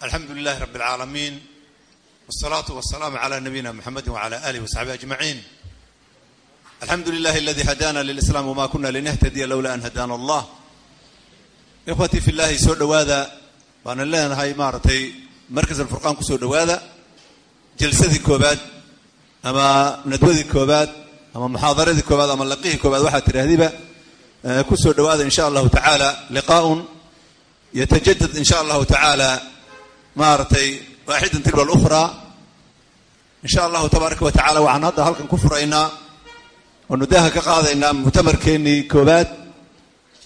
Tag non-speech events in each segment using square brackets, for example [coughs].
alxamdu lilahi rab اlcaalamiin wsalaatu wasalaamu cala nabiyina mxamedi wcala alih wasaxbi ajmaciin alxamdu lilahi aladi hadana llislam wma kuna linahtadiya lowla an hadana allah. Ikhwatii fi llahi soo dhowaada baanan leenahay maaragtay markas alfurqaan ku soo dhowaada jalsadii koobaad ama nadwadii koobaad ama muxaadaradii koobaad ama liqihii koobaad waxaa tidhaahdiba ku soo dhowaada in sha allahu tacaala liqaaun yatajadad in sha allahu tacaala maaragtay waaxidan tilwa alukhraa in sha allahu tabaaraka wa tacala waxaan hadda halkan ku furaynaa oonu daaha ka qaadaynaa muctamarkeennii koobaad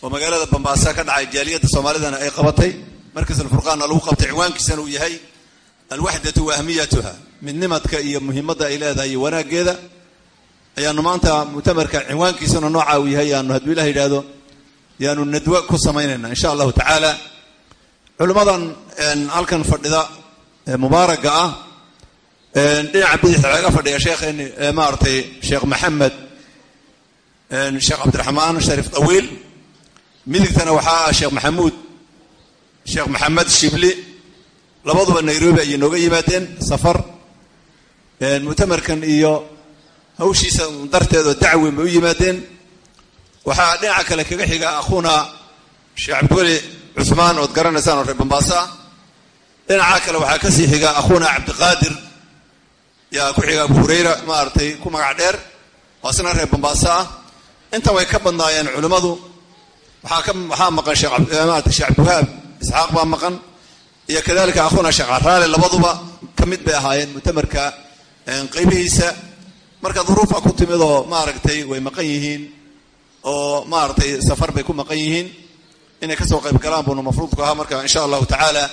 oo magaalada bambaasa ka dhacay jaaliyadda soomaalidana ay qabatay. Markas alfurqaanna lagu qabtay cinwaankiisana uu yahay alwaxdatu wa ahmiyatuha midnimadka iyo muhiimadda ay leedahay iyo wanaaggeeda. Ayaanu maanta muctamarka cinwaankiisuna nooca uu yahay yaanu hadduu ilah yidhaahdo yaanu nadwo ku samaynayna insha allahu tacaala culimmadan halkan fadhida mubaaraga ah dhinaca bidixda laga fadhiya sheekheeni maaragtay sheekh maxamed sheekh cabdiraxmaan sharif dawiil. Midigtana waxaa ah sheekh maxamuud sheekh maxamed shibli. Labaduba nairobi ayay nooga yimaadeen safar. Muctamarkan iyo hawshiisa darteed oo dacweyn bay u yimaadeen. Waxaa dhinaca kale kaga xiga akhuuna sheekh cabdiweli cuhmaan ood garanaysaan oo reer bambaasa ah dhinaca kale waxaa ka sii xiga akhuuna cabdiqaadir yaa ku xiga abu hurayra maaragtay ku magac dheer. Oo asna reer bambaasa ah intan way ka badnaayeen culimmadu. Waxaa ka maqan sheekh sheekh cabdiwahaab isxaaq baa maqan. Iyo kadalika akhuuna sheekh caraale labaduba ka mid bay ahaayeen muctamarka qeybihiisa marka duruufa ku timid oo maaragtay way maqan yihiin. Oo maaragtay safar bay ku maqan yihiin inay ka soo qayb galaan buuna mafruudku ahaa marka insha allahu tacaala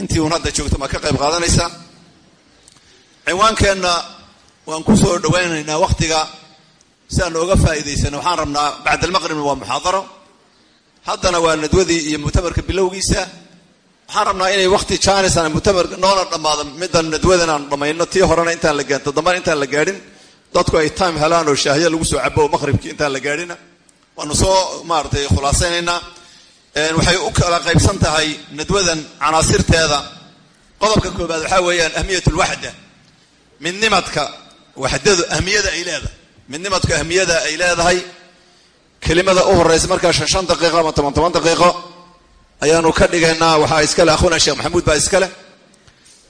intii uun hadda joogto ma ka qayb qaadanaysa. Cinwaankeenna waan ku soo dhawaynaynaa wakhtiga si aanu oga faa'iidaysano waxaan rabnaa bacd almaqribna waa muxaadaro. Haddana waa nadwadii iyo muctamarka bilowgiisa. Waxaan rabnaa inay wakti jaanisaan muctamar noona dhammaado middan nadwadan aanu dhammayno tii horena intaan la gaadhin toddobana intaan la gaadhin. Dadku ay time helaan oo shaahya lagu soo cabo oo intaan la gaadhina. Waanu soo maaratay khulaasaynaynaa waxay u kala qaybsan tahay nadwadan canaasirteeda. Qodobka koobaad waxaa weeyaan ahmiyat lwaxda midnimadka waxdadu ahmiyada ay leedahay. Midnimadku ahmiyada ay leedahay kelimada u horeysa markaa shan shan daqiiqo ama toban toban daqiiqo ayaanu ka dhigaynaa. Waxaa iskale akhuuna sheekh maxamuud baa iskale.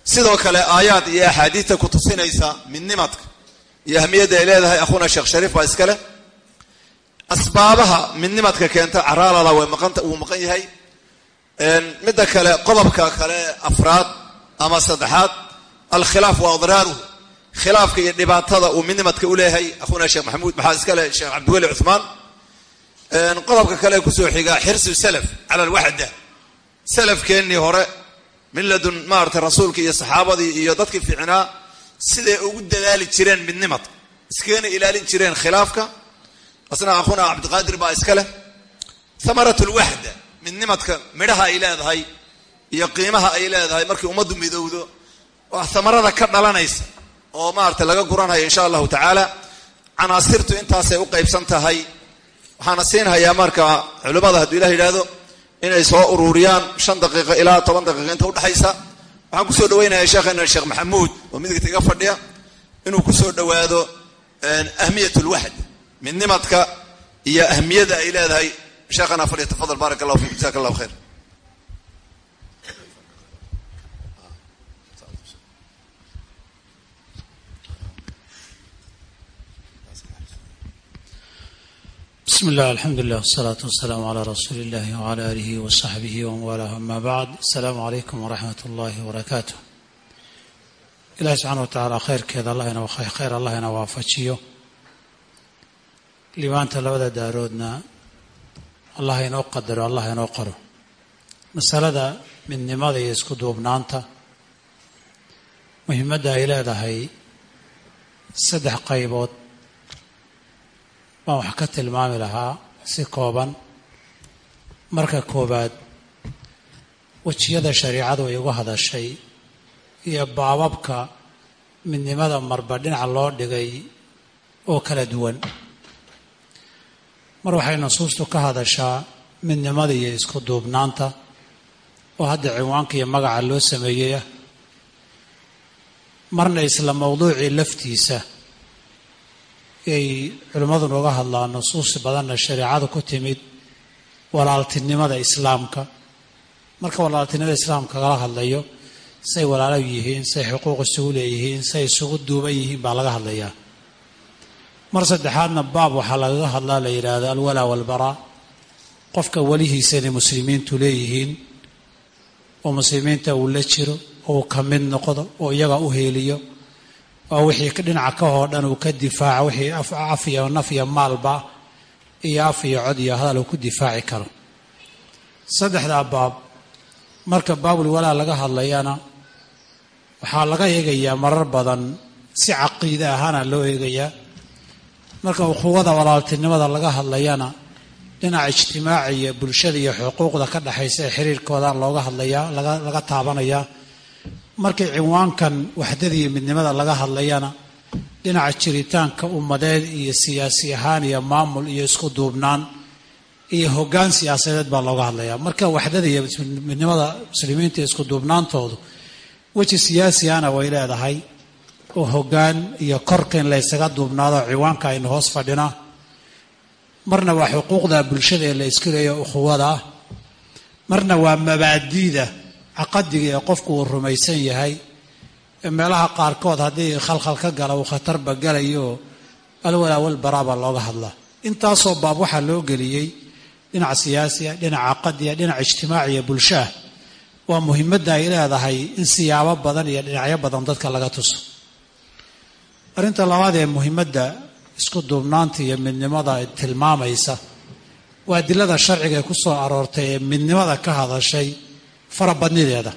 Sidoo kale aayaad iyo axaadiista ku tusinaysa midnimadka iyo ahmiyadda ay leedahay akhuuna sheekh shariif baa iskale asbaabaha midnimadka keenta caraalala way maqanta wuu maqan yahay. Midda kale qodobka kale afraad ama saddexaad alkhilaaf wa adraaruhu. Khilaafka iyo dhibaatada uu midnimadka u leeyahay akhuuna sheekh maxamuud maxaa iskale sheekh cabdiweli cuhmaan qodobka kale ku soo xiga xirsu salaf cala alwaxda. Salafkeennii hore min ladun maaragtay rasuulka iyo saxaabadii iyo dadkii fiicnaa siday ugu dadaali jireen midnimadka? Iskagana ilaalin jireen khilaafka asna akhuuna cabdiqaadir baa iska leh. Thamarat lwaxda midnimadka midhaha ay leedahay iyo qiimaha ay leedahay markii ummaddu midowdo waa thamarada ka dhalanaysa oo maaragtay laga guranaya insha allahu tacaala canaasirtu intaasay u qaybsan tahay. Waxaana siinhayaa marka culimmada hadduu ilah yidhaahdo inay soo ururiyaan shan daqiiqo ilaa toban daqiiqo inta udhexaysa waxaan ku soo dhawaynaya sheekheena sheekh maxamuud oo midigta iga fadhiya inuu ku soo dhowaado ahmiyat lwaxda midnimadka iyo ahmiyada ay leedahay sheekhana fadhiya tafadal baarak allah fiikum jazaak allah khayr bismi illah alxamdu lilah wsalaatu wasalaamu calaa rasuuli illahi wcala aalihi wasaxbihi waman waalaah ama bacd asalaamu calaykum waraxmat ullahi wabarakaatu ilahi subxana wa tacala khayrkeeda allahna khayr allahina waafajiyo liibaanta labada daaroodna allah inoo qadaro allah inoo qoro. Masalada midnimada iyo isku duubnaanta. Muhimadda ay leedahay saddex qaybood baan wax ka tilmaami lahaa si kooban. Marka koowaad wejiyada shariicadu ay uga hadashay iyo baababka midnimada marba dhinac loo dhigay oo kala duwan mar waxay nusuustu ka hadashaa midnimada iyo isku duubnaanta oo hadda cinwaanka iyo magaca loo sameeyey ah. Marna isla mowduucii laftiisa ay culimmadu nooga hadlaan nusuus badanna shareecadu ku timid walaaltinimada islaamka. Marka walaaltinimada islaamka kala hadlayo say walaalo yihiin say xuquuq isugu leeyihiin say isugu duuban yihiin baa laga hadlayaa mar saddexaadna baab waxaa lagaga hadlaa la yidhaahdo alwalaa walbaraa. Qofka welihiisa inay muslimiintu leeyihiin oo muslimiinta uu la jiro oo uu ka mid noqdo oo iyaga u heeliyo oo wixii dhinaca ka hoo dhan uu ka difaaco wixii af iyo naf iyo maalba iyo af iyo cod iyo hadal uu ku difaaci karo. Saddexdaa baab marka baabul walaa laga hadlayana waxaa laga eegayaa marar badan si caqiide ahaana loo eegayaa marka ukhuwada walaaltinimada laga hadlayana dhinaca ijtimaaci iyo bulshada iyo xuquuqda ka dhexaysa ee xiriirkoodan looga hadlayaa laga taabanayaa markii cinwaankan waxdada iyo midnimada laga hadlayana dhinaca jiritaanka ummadeed iyo siyaasi ahaan iyo maamul iyo isku duubnaan iyo hoggaan siyaasadeed baa looga hadlayaa. Marka waxdada iyo midnimada muslimiinta iyo isku duubnaantoodu weji siyaasiana way leedahay oo hoggaan iyo korka in laysaga duubnaado ciwaanka aynu hoos fadhinaa marna waa xuquuqda bulshada ee la isku leeya ukhuwada. Marna waa mabaadiida caqadiga ee qofku uu rumaysan yahay. Ee meelaha qaarkood haddii khalkhal ka gala uu khatarba galayo alwalaa walbaraa baa looga hadlaa intaasoo baab waxaa loo geliyey dhinac siyaasiya dhinac caqadiya dhinac ijtimaaciya bulshaah waa muhimadda ay leedahay in siyaabo badan iyo dhinacyo badan dadka laga tuso arrinta labaad ee muhimadda isku duubnaanta iyo midnimada tilmaamaysa waa adilada sharciga ee ku soo aroortay ee midnimada ka hadashay farabadnideeda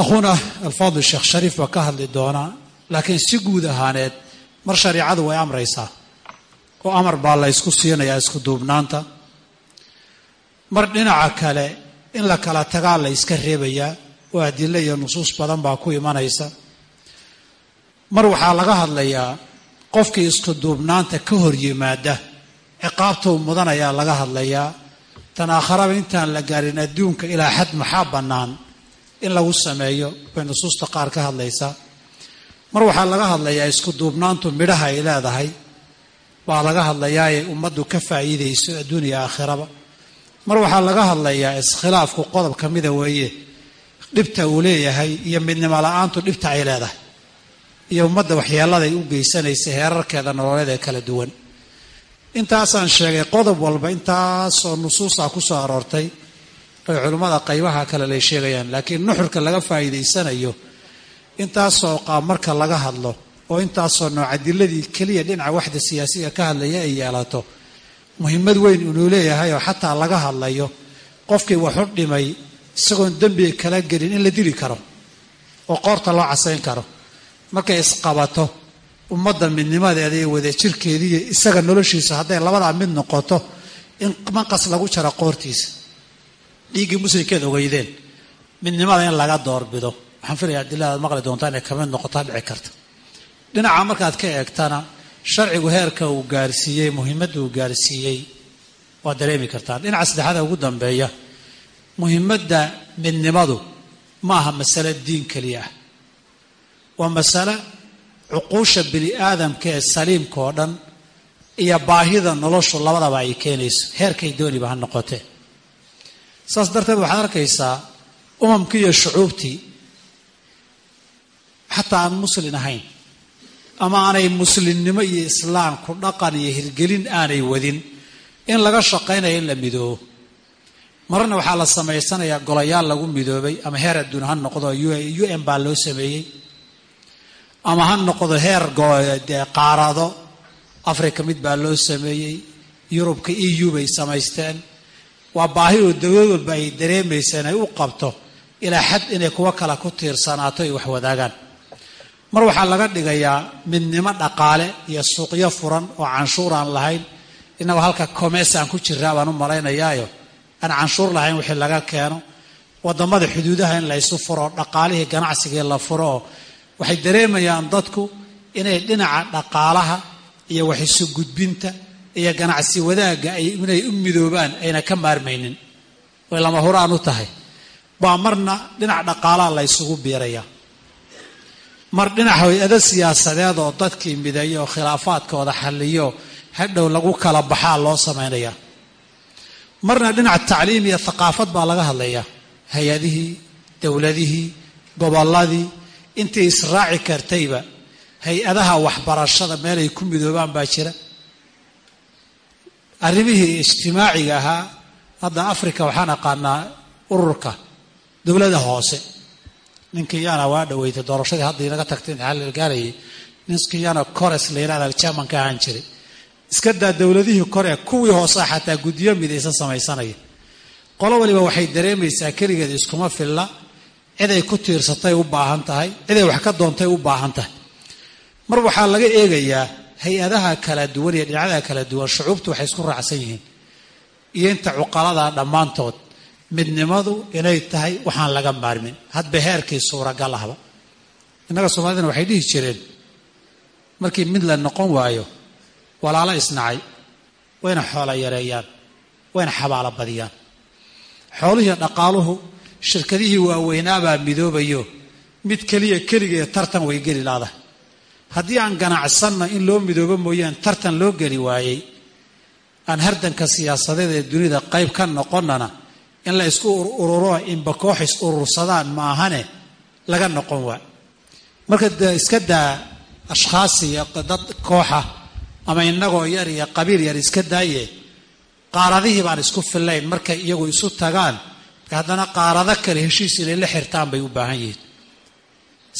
akhuuna alfaadil sheekh shariif baa ka hadli doonaa laakiin si guud ahaaneed mar shareicadu way amraysaa oo amar baa la ysku siinayaa isku duubnaanta. Mar dhinaca kale in la kala tagaa la yska reebayaa oo adilo iyo nusuus badan baa ku imanaysa mar waxaa laga hadlayaa qofkii isku duubnaanta ka hor yimaada. Ciqaabtuu mudanayaa laga hadlayaa. Tan aakharaba intaan la gaarin adduunka ilaa xad maxaa bannaan in lagu sameeyo? Bay nusuusta qaar ka hadlaysaa. Mar waxaa laga hadlayaa isku duubnaantu midhaha ay leedahay. Baa laga hadlayaa ee ummaddu ka faa'iidayso adduun iyo aakhiraba. Mar waxaa laga hadlayaa iskhilaafku qodob ka mida weeye? Dhibta uu leeyahay iyo midnimo la'aantu dhibta ay leedahay iyo ummadda waxyeeladay u geysanaysa heerarkeeda nololeed ee kala duwan. Intaasaan sheegay qodob walba intaasoo nusuusta ku soo aroortay ay culimmada qaybaha kale lay sheegayaan laakiin nuxurka laga faa'iidaysanayo intaasoo qaab marka laga hadlo oo intaasoo nooc adiladii keliya dhinaca waxda siyaasiga ka hadlaya ay yeelato muhiimad weyn inuu leeyahay oo xataa laga hadlayo qofkii waxu dhimay isagoon dembiga kala gelin in la dili karo oo qoorta loo casayn karo markay isqabato ummadda midnimadeeda iyo wadajirkeediiyo isaga noloshiisa hadday labadaa mid noqoto in manqas lagu jaro qoortiisa. Dhiiggii muslimkeed ogeydeen midnimada in laga doorbido waxaan filaya adiladaad maqli doontaa inay ka mid noqotaa dhici karta. Dhinaca markaad ka eegtana sharcigu heerka uu gaarsiiyey muhiimadda uu gaarsiiyey waad dareemi kartaa. Dhinaca saddexaada ugu dambeeya muhiimadda midnimadu ma aha masale diin keliya ah waa masale cuquusha bini aadamka ee saliimka oo dhan iyo baahida noloshu labadaba ay keenayso. Heerkay dooniba ha noqotee saas darteed waxaad arkaysaa umamkii iyo shucuubtii xataa aan muslin ahayn ama aanay muslimnimo iyo islaamku dhaqan iyo hirgelin aanay wadin in laga shaqaynayo in la midoobo. Marna waxaa la samaysanayaa golayaal lagu midoobay ama heer adduun ha noqdo u n baa loo sameeyey ama ha noqdo heer qaarado africa mid baa loo sameeyey yurubka e u bay samaysteen. Waa baahi oo dowlad walba ay dareemayseen ay u qabto ilaa xad inay kuwo kale ku tiirsanaato ay wax wadaagaan. Mar waxaa laga dhigayaa midnimo dhaqaale iyo suuqyo furan oo canshuur aan lahayn. Innagoo halka commerce aan ku jiraa baan u malaynayaayo. Aan canshuur lahayn wixii laga keeno. Wadamada xuduudaha in laysu furo dhaqaalihii ganacsigii la furo oo waxay dareemayaan dadku inay dhinaca dhaqaalaha iyo wax isu gudbinta iyo ganacsi wadaagga inay u midoobaan ayna ka maarmaynin. Way lama huraan u tahay. Baa marna dhinac dhaqaalaa la ysugu biirayaa. Mar dhinac hay'ado siyaasadeed oo dadkii mideeyo oo khilaafaadkooda xalliyo hadhow lagu kala baxaa loo samaynayaa. Marna dhinac tacliim iyo thaqaafad baa laga hadlayaa. Hay'adihii dowladihii gobolladii intii israaci kartayba hay'adaha waxbarashada meelay ku midoobaan baa jira. Arrimihii ijtimaaciga ahaa hadda africa waxaan aqaanaa ururka dowladda hoose. Ninkii yaana waa dhaweytay doorashadii hadda inaga tagtay gaarayay ninkii yaana cores la yidhahda germanka ahaan jiray. Iska daa dowladihii kore kuwii hoosea xataa guddiyo midaysan samaysanaya qolo waliba waxay dareemaysaa keligeed iskuma filla ciday ku tiirsatay u baahan tahay ciday wax ka doontay u baahan tahay. Mar waxaa laga eegayaa hay'adaha kala duwan iyo dhinacyada kala duwan shucuubtu waxay isku raacsan yihiin. Iyo inta cuqaladaa dhammaantood midnimadu inay tahay waxaan laga maarmin. Hadba heerkii suuragal ahba. Innaga soomaalidana waxay dhihi jireen markii mid la noqon waayo walaalo isnacay wayna xoola yareeyaan wayna xabaalo badiyaan. Xoolihii dhaqaaluhu shirkadihii waaweynaabaa midoobayo mid keliya keligee tartan way geli laadahay haddii aan ganacsanna in loo midoobo mooyaan tartan loo geli waayey. Aan hardanka siyaasadeed ee dunida qayb ka noqonnana in la isku ururo inba koox is urursadaan ma ahane laga noqon waa. Marka iska daa ashkhaasi iyo dad kooxa ama innagoo yar iyo qabiil yar iska daaye qaaradihii baan isku fillayn markay iyagu isu tagaan haddana qaarado kale heshiis inay la xirtaan bay u baahan yihiin.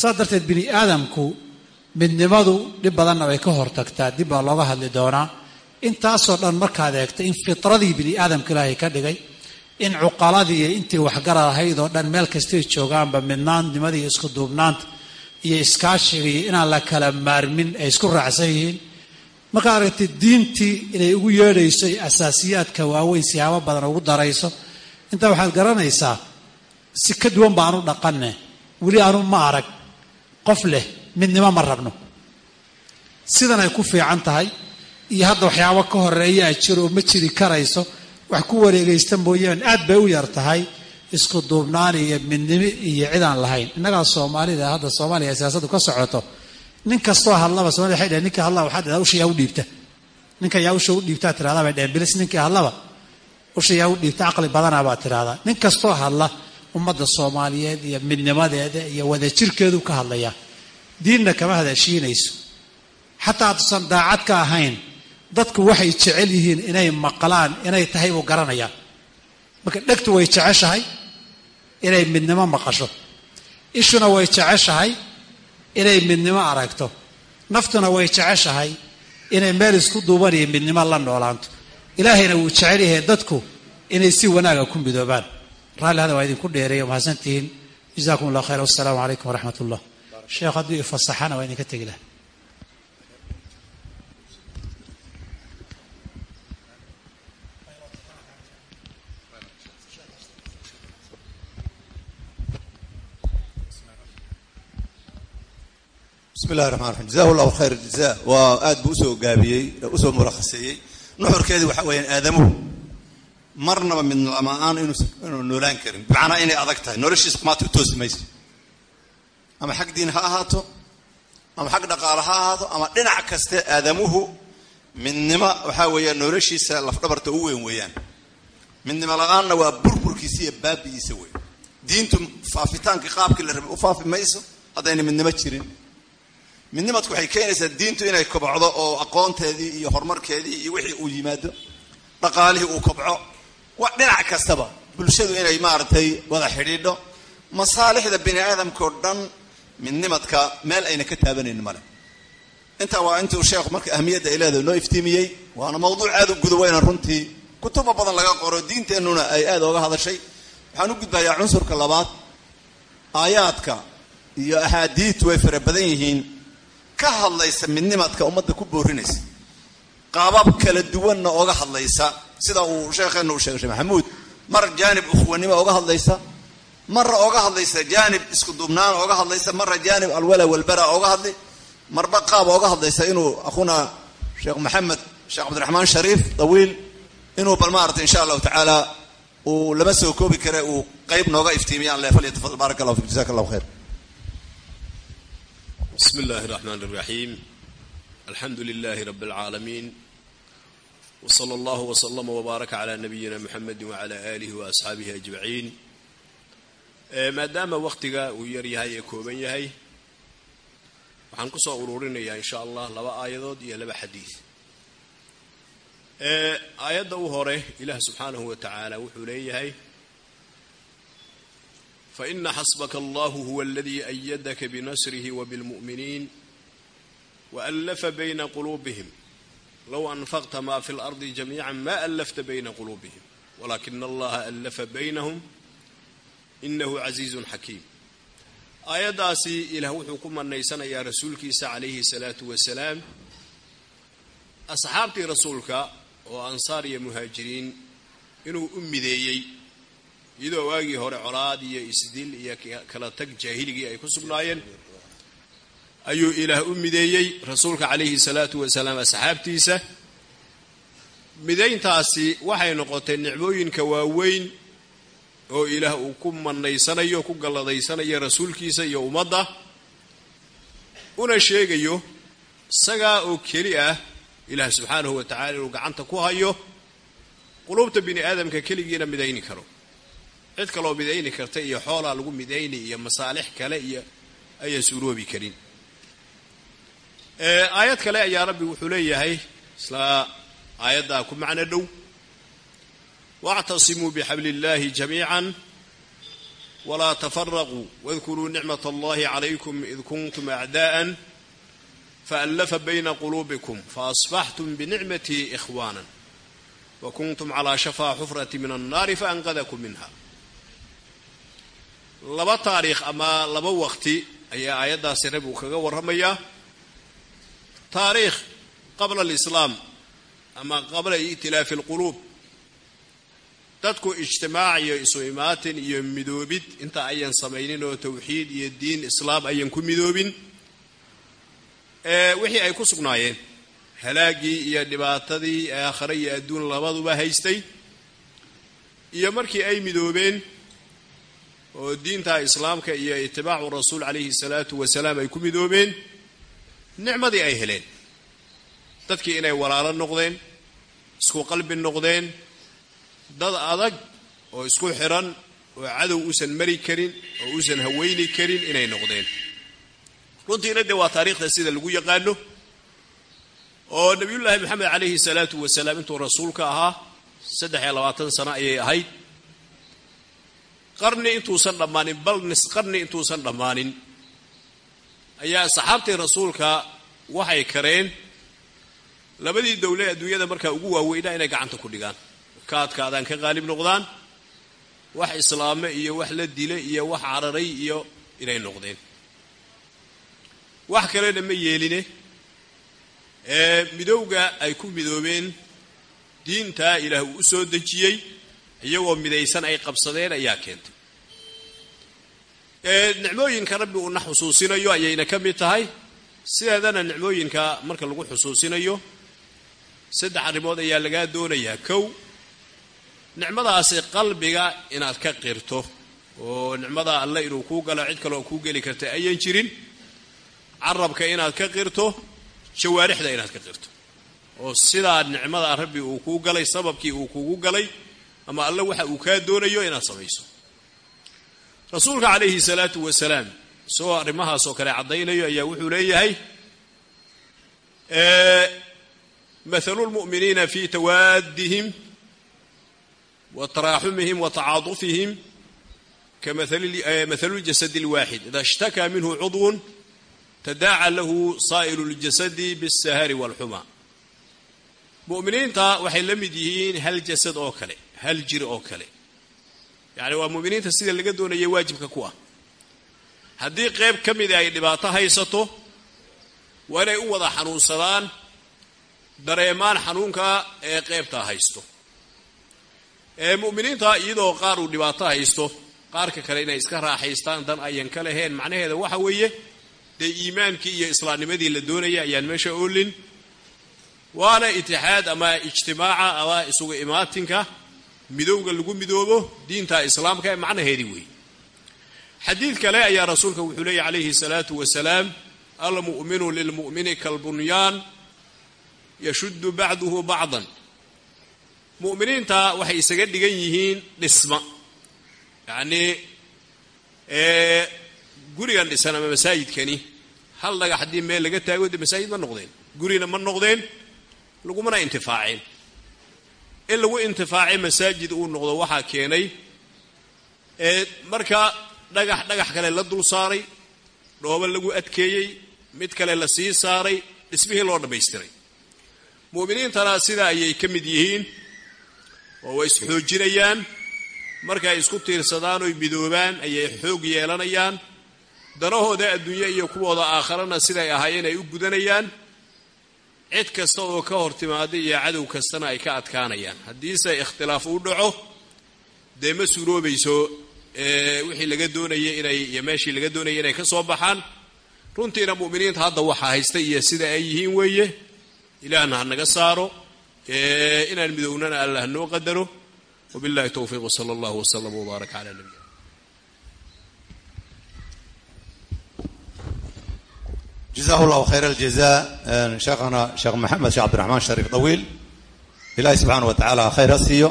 Saas darteed bini aadamku midnimadu dhib badanna way ka hortagtaa. Dib baa looga hadli doonaa. Intaasoo dhan markaad eegta in fitradii bini aadamka ilaahay ka dhigay in cuqaladii iyo intii waxgarad ahayd oo dhan meel kastay joogaanba midnaannimadii iyo isku duubnaanta iyo iskaashiga iyo inaan la kala maarmin ay isku raacsan yihiin. Markaad aragtay diintii inay ugu yeedhayso iyo asaasiyaadka waaweyn siyaabo badan ugu darayso intaa waxaad garanaysaa si ka duwan ba aanu dhaqanne. Weli aanu ma arag qof leh midnimo ma rabno. Sidan ay ku fiican tahay iyo hadda waxyaabo ka horeeyaa jiro oo ma jiri karayso wax ku wareegaysta mooyaane aad bay u yar tahay isku duubnaan iyo midnimo iyo cidaan lahayn. Innagaa soomaalida hadda soomaaliya siyaasaddu ka socoto nin kastoo hadlaba somalida waxay dhaheen ninka hadlaba waxaa dhahdaa usha u dhiibta. Ninka yaa usha u dhiibtaa tirahdaa bay dhaheen bilis ninkii hadlaba usha yaa u dhiibta caqli badanaa baa tirahdaa nin kastoo hadla ummadda soomaaliyeed iyo midnimadeeda iyo wadajirkeedu ka hadlayaa diinna kama hadashiinayso xataa hadduusan daacad ka ahayn dadku waxay jecel yihiin inay maqlaan inay tahay buu garanayaa marka dhegtu way jeceshahay inay midnimo maqasho. Ishuna way jeceshahay inay midnimo aragto. Naftuna way jeceshahay inay meel isku duuban iyo midnimo la noolaanto ilaahayna wuu jecel yahay dadku inay si wanaaga ku midoobaan. Raalli hada waa idinku dheereeya mahadsantihiin jazakum allah khayr wassalaamu calaykum waraxmat ullah sheekh hadduu ifasaxana waa idinka tegi laha bismi llahi jazahu llahu khayr jaza waa aad buu u soo gaabiyey u soo mulakhaseeyey nuxurkeedii waxa weeyaan aadamuhu marnaba mid lama-aan inuu noolaan karin. Bimacnaa inay adag tahay. Noloshiisa qumaata u toosi mayso ama xag diin ha ahaato ama xag dhaqaale ha ahaato ama dhinac kaste aadamuhu midnimo waxaa weeyaan noloshiisa lafdhabarta u weyn weeyaan. Midnimo la'aanna waa burburkiisa iyo baabi'iisa wey diintu faafitaankii qaabkii la rabay u faafi mayso haddayna midnimo jirin midnimadku waxay keenaysaa diintu inay kobcdo oo aqoonteedii iyo horumarkeedii iyo wixii uu yimaado dhaqaalihii uu kobco. Wa dhinac kastaba bulshadu inay maaragtay wada xidhiidho. Masaalixda bini aadamka oo dhan midnimadka meel ayna ka taabanaynin male intaa waa intuu sheekhu marka ahmiyadda ay leedahay noo iftiimiyey waana mawduuc aad u guda weyna runtii kutuba badan laga qoro diinteennuna ay aad ooga hadashay. Waxaan u gudbayaa cunsurka labaad. Aayaadka iyo axaadiitu way fara badan yihiin ka hadlaysa midnimadka ummadda ku boorinaysa. Qaabab kala duwanna oga hadlaysa. Sida uu sheekheenna uu sheegay sheekh maxamuud mar jaanib ukhwanimo oga hadlaysa marra oga hadlaysa jaanib isku duubnaan oga hadlaysa marra jaanib alwala walbara oga hadlay marba qaab oga hadlaysa inuu akhuna sheekh maxamed sheekh cabdiraxmaan shariif dawiil inuu bal maarata insha allahu tacaala uu lama soo koobi kare uu qayb nooga iftiimiyaan le falyatafadal baaraka allahu fik jazaka allahu khayr بسم الله الرحمن الرحيم الحمد لله رب العالمين وصلى الله وسلم وبارك على نبينا محمد وعلى آله وأصحابه أجمعين maadaama wakhtiga uu yar yahay ee kooban yahay waxaan ku soo ururinayaa in sha allah laba aayadood iyo laba xadiid aayadda u hore ilaah subxaanahu wa tacaala wuxuu leeyahay faina xasbaka allahu huwa aladii ayadaka binasrihi wabilmu'miniin waallafa bayna quluubihim low anfaqta ma fi lardi jamiica ma allafta bayna quluubihim walakina allaha allafa baynahum inahu casiizun xakiim aayaddaasi ilaah wuxuu ku manaysanayaa rasuulkiisa calayhi salaatu wasalaam asxaabtii rasuulka oo ansaar iyo muhaajiriin inuu u mideeyey iyadoo waagii hore colaad iyo isdil iyo kala tag jaahiligii ay ku sugnaayeen ayuu ilaah u mideeyey rasuulka calayhi salaatu wasalaam asxaabtiisa. Midayntaasi waxay noqotay nicmooyinka waaweyn oo ilaah uu ku manaysanayo ku galladaysanayo rasuulkiisa iyo ummadda. Una sheegayo isagaa oo keli ah ilaah subxaanahu wa tacala inuu gacanta ku hayo qulubta bini aadamka keligiina midayni karo cid kaloo midayni karta iyo xoolaa lagu midayni iyo masaalix kale iyo ayaan suuroobi karin aayad kale ayaa rabbi wuxuu leeyahay isla aayaddaa ku macno dhow واctasimuu bxabl اllahi جamيiعا wlaa تfرquu واdkuruu nicmaة اllahi عlaykum id kuntum أعdaءa faأllafa bayna qulubikum faأصbaxtum bnicmatii إkhwaana wakuntum calىa shafaa xufraة min الnaari faأnqadkum minha laba taariikh ama laba waqti ayaa aayaddaasi nabigu kaga warramaya taariikh qabla alislaam ama qabla itilaafi alquluub dadku ijtimaac iyo isu imaatin iyo midoobid inta ayan samaynin oo towxiid iyo diin islaam ayan ku midoobin. Wixii ay ku sugnaayeen halaagii iyo dhibaatadii ee aakhare iyo adduun labaduba haystay. Iyo markii ay midoobeen oo diinta islaamka iyo itibaacu rasuul calayhi salaatu wasalaam ay ku midoobeen nicmadii ay heleen. Dadkii inay walaalo noqdeen isku qalbi noqdeen dad adag oo isku xiran oo cadow uusan mari karin oo uusan haweyni karin inay noqdeen. Runtiina dee waa taariikhda sida lagu yaqaano oo nabiyullaahi maxamed calayhi salaatu wasalaam intuu rasuulka ahaa saddex iyo labaatan sano ayay ahayd qarni intuusan dhammaanin bal nis qarni intuusan dhammaanin. Ayaa saxaabtii rasuulka waxay kareen labadii dowle adduunyada markaa ugu waaweynaa inay gacanta ku dhigaan. Ka adkaadaan ka qaalib noqdaan wax islaame iyo wax la dila iyo wax cararay iyo inay noqdeen. Wax kalena ma yeeline ee midowga ay ku midoobeen diintaa ilaah uu u soo dejiyey iyagoo midaysan ay qabsadeen ayaa keentay nicmooyinka rabbi uuna xusuusinayo ayayna ka mid tahay. Sideedana nicmooyinka marka lagu xusuusinayo saddex arrimood ayaa lagaa doonayaa. Kow nicmadaasi qalbiga inaad ka qirto oo nicmada alle inuu kuu galo cid kale oo kuu geli karta ayan jirin. Carabka inaad ka qirto jawaarixda inaad ka qirto. Oo sidaa nicmada rabbi uu kuu galay sababkii uu kugu galay ama alle waxa uu kaa doonayo inaad samayso rasuulka calayhi salaatu wasalaam isagoo arrimahaas oo kale caddaynayo ayaa wuxuu leeyahay mathalu lmu'miniina fi tawaadihim wa taraaxumihim wa tacaadufihim kamahalu ljasadi اlwaaxid ida ishtakaa minhu cudwun tadaaca lahu saa'iru اljasadi biاsahari wاlxuma mu'miniinta waxay la mid yihiin hal jasad oo kale hal jir oo kale yacni waa mu'miniinta sida laga doonaya waajibka ku ah. Haddii qayb ka mida ay dhibaato haysato waa inay u wada xanuunsadaan dareemaan xanuunka ee qaybtaa haysto. Ee mu'miniinta iyadoo qaar uu dhibaato haysto qaarka kale inay iska raaxaystaan dan ayan ka lahayn macnaheeda waxa weeye dee iimaankii iyo islaamnimadii la doonaya ayaan meesha oolin. Waana itixaad ama ijtimaaca ama isugu imaatinka midowga lagu midoobo diinta islaamka ee macnaheedii weeye xadiid kale ayaa rasuulka wuxuu leeyahy calayhi salaatu wasalaam almu'minu lilmu'mini kalbunyaan yashuddu bacduhu bacdan mu'miniinta waxay isaga dhigan yihiin dhisma. Yacnii gurigan dhisan ama masaajidkani. Hal dhagax haddii meel laga taago dee masaajid ma noqdeen. Gurina ma noqdeen lagumana intifaaceen in lagu intifaacay masaajid uu noqdo waxaa keenay ee marka dhagax dhagax kale la dul saaray dhoobo lagu adkeeyey mid kale la sii saaray dhismihii loo dhammaystiray. Mu'miniintana sidaa ayay ka mid yihiin oo way isxoojinayaan markay isku tiirsadaan oy midoobaan ayay xoog yeelanayaan danahooda adduunye iyo kuwooda aakharana siday ahaayeen ay u gudanayaan cid kasta oo ka hor timaada iyo cadow kastana ay ka adkaanayaan. Haddiise ikhtilaaf uu dhaco dee ma suuroobayso wixii laga doonayay inay iyo meeshii laga doonayay inay ka soo baxaan. Runtiina mu'miniinta hadda waxaa haysta iyo sida ay yihiin weeye. Ilaahna ha naga saaro inaan midownana allah noo qadaro. Wabillahi towfiiq wsala allahu wslama wbaaraka cala nabiyina jazahu llahu khayr aljaza sheekhana sheekh maxamed sheekh cabdiraxmaan shariif dawiil ilaahay subxaana wa tacaala khayr ha siiyo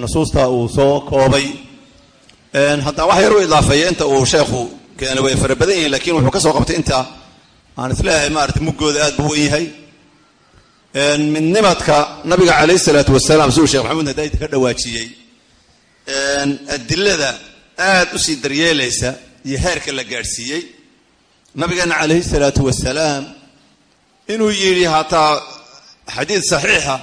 nusuusta uu soo koobay. Haddana wax yar u idaafeeya inta uu sheekhu keenay way fara badan yihiin laakiin wuxuu ka soo qabtay inta. Aan is leeyahay maarata muggooda aad buu wen yahay. Midnimadka nabiga calayh isalaatu wasalaam siduu sheekh maxamed hadaayta ka dhawaajiyey. Adilada aad u sii daryeelaysa iyo heerka la gaadhsiiyey nabigeena calayhi salaatu wasalaam inuu yidhi hataa xadiid saxiixa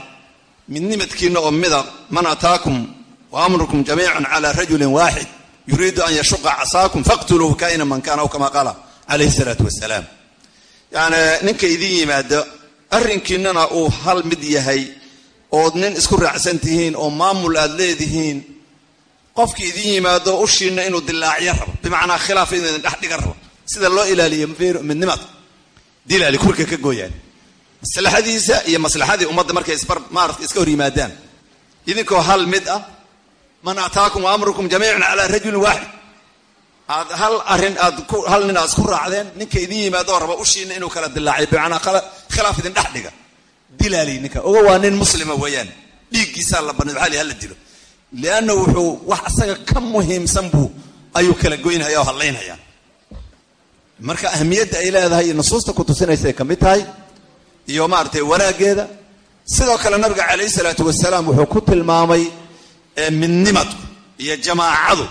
midnimadkiina oo mida man ataakum wa jamiican cala rajulin waaxid yuriidu an yashuqa casaakum faqtuluuhu kaina man kana aw kama qaala calayhi salaatu wasalaam yani ninka idin yimaado arrinkiinana uu hal mid yahay ood nin isku raacsan tihiin oo maamul aad leedihiin qofkii idin yimaado ushiina inuu dilaacyo rabo bimacnaa khilaaf inuu idin dhex dhigan rabo sida loo ilaaliyo midnimada. Dilaali kurka ka gooyaan. Maslaxadiisa iyo maslaxadii ummadda markay iska hor yimaadaan. Idinkoo hal mid ah man ataakum amrukum jamiican calaa rajulin waaxid. Aad hal arrin aad hal nin aad isku raacdeen ninka idin yimaadoo raba ushiina inuu kala dilaaciyo bimacnaa khilaaf idin dhex dhiga. Dilaali ninka. Oga waa nin muslima weeyaan. Dhiiggiisaa la maxaa hala dilo. Lianna wuxuu wax asaga ka muhiimsan buu ayuu kala goynaya oo hadlaynaya marka ahamiyadda ay leedahay iyo nusuusta ku tusinaysaay ka mid tahay iyo maaratay wanaaggeeda sidoo kale nabiga calayhi salaatu wasalaam wuxuu ku tilmaamay midnimadku iyo jamaacadu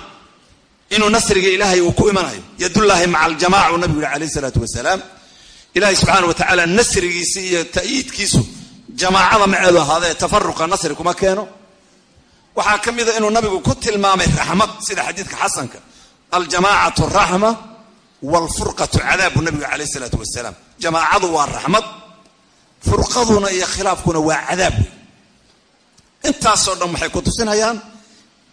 inuu nasriga ilaahay uu ku imanayo. Yadullaahi maca aljamaca nabigu yihi calayhi salaatu wasalaam. Ilaahay subxaana wa tacaala nasrigiisi iyo ta'yiidkiisu jamaacada maceedu ahaadee tafaruqa nasri kuma keeno. Waxaa ka mida inuu nabigu ku tilmaamay raxmad sida xadiidka xasanka aljamaacatu raxma wlfurqatu cadaab buu nabigu calayh isalaatu wasalaam jamaacadu waa raxmad furqaduna iyo khilaafkuna waa cadaab wey intaasoo dhan waxay ku tusinayaan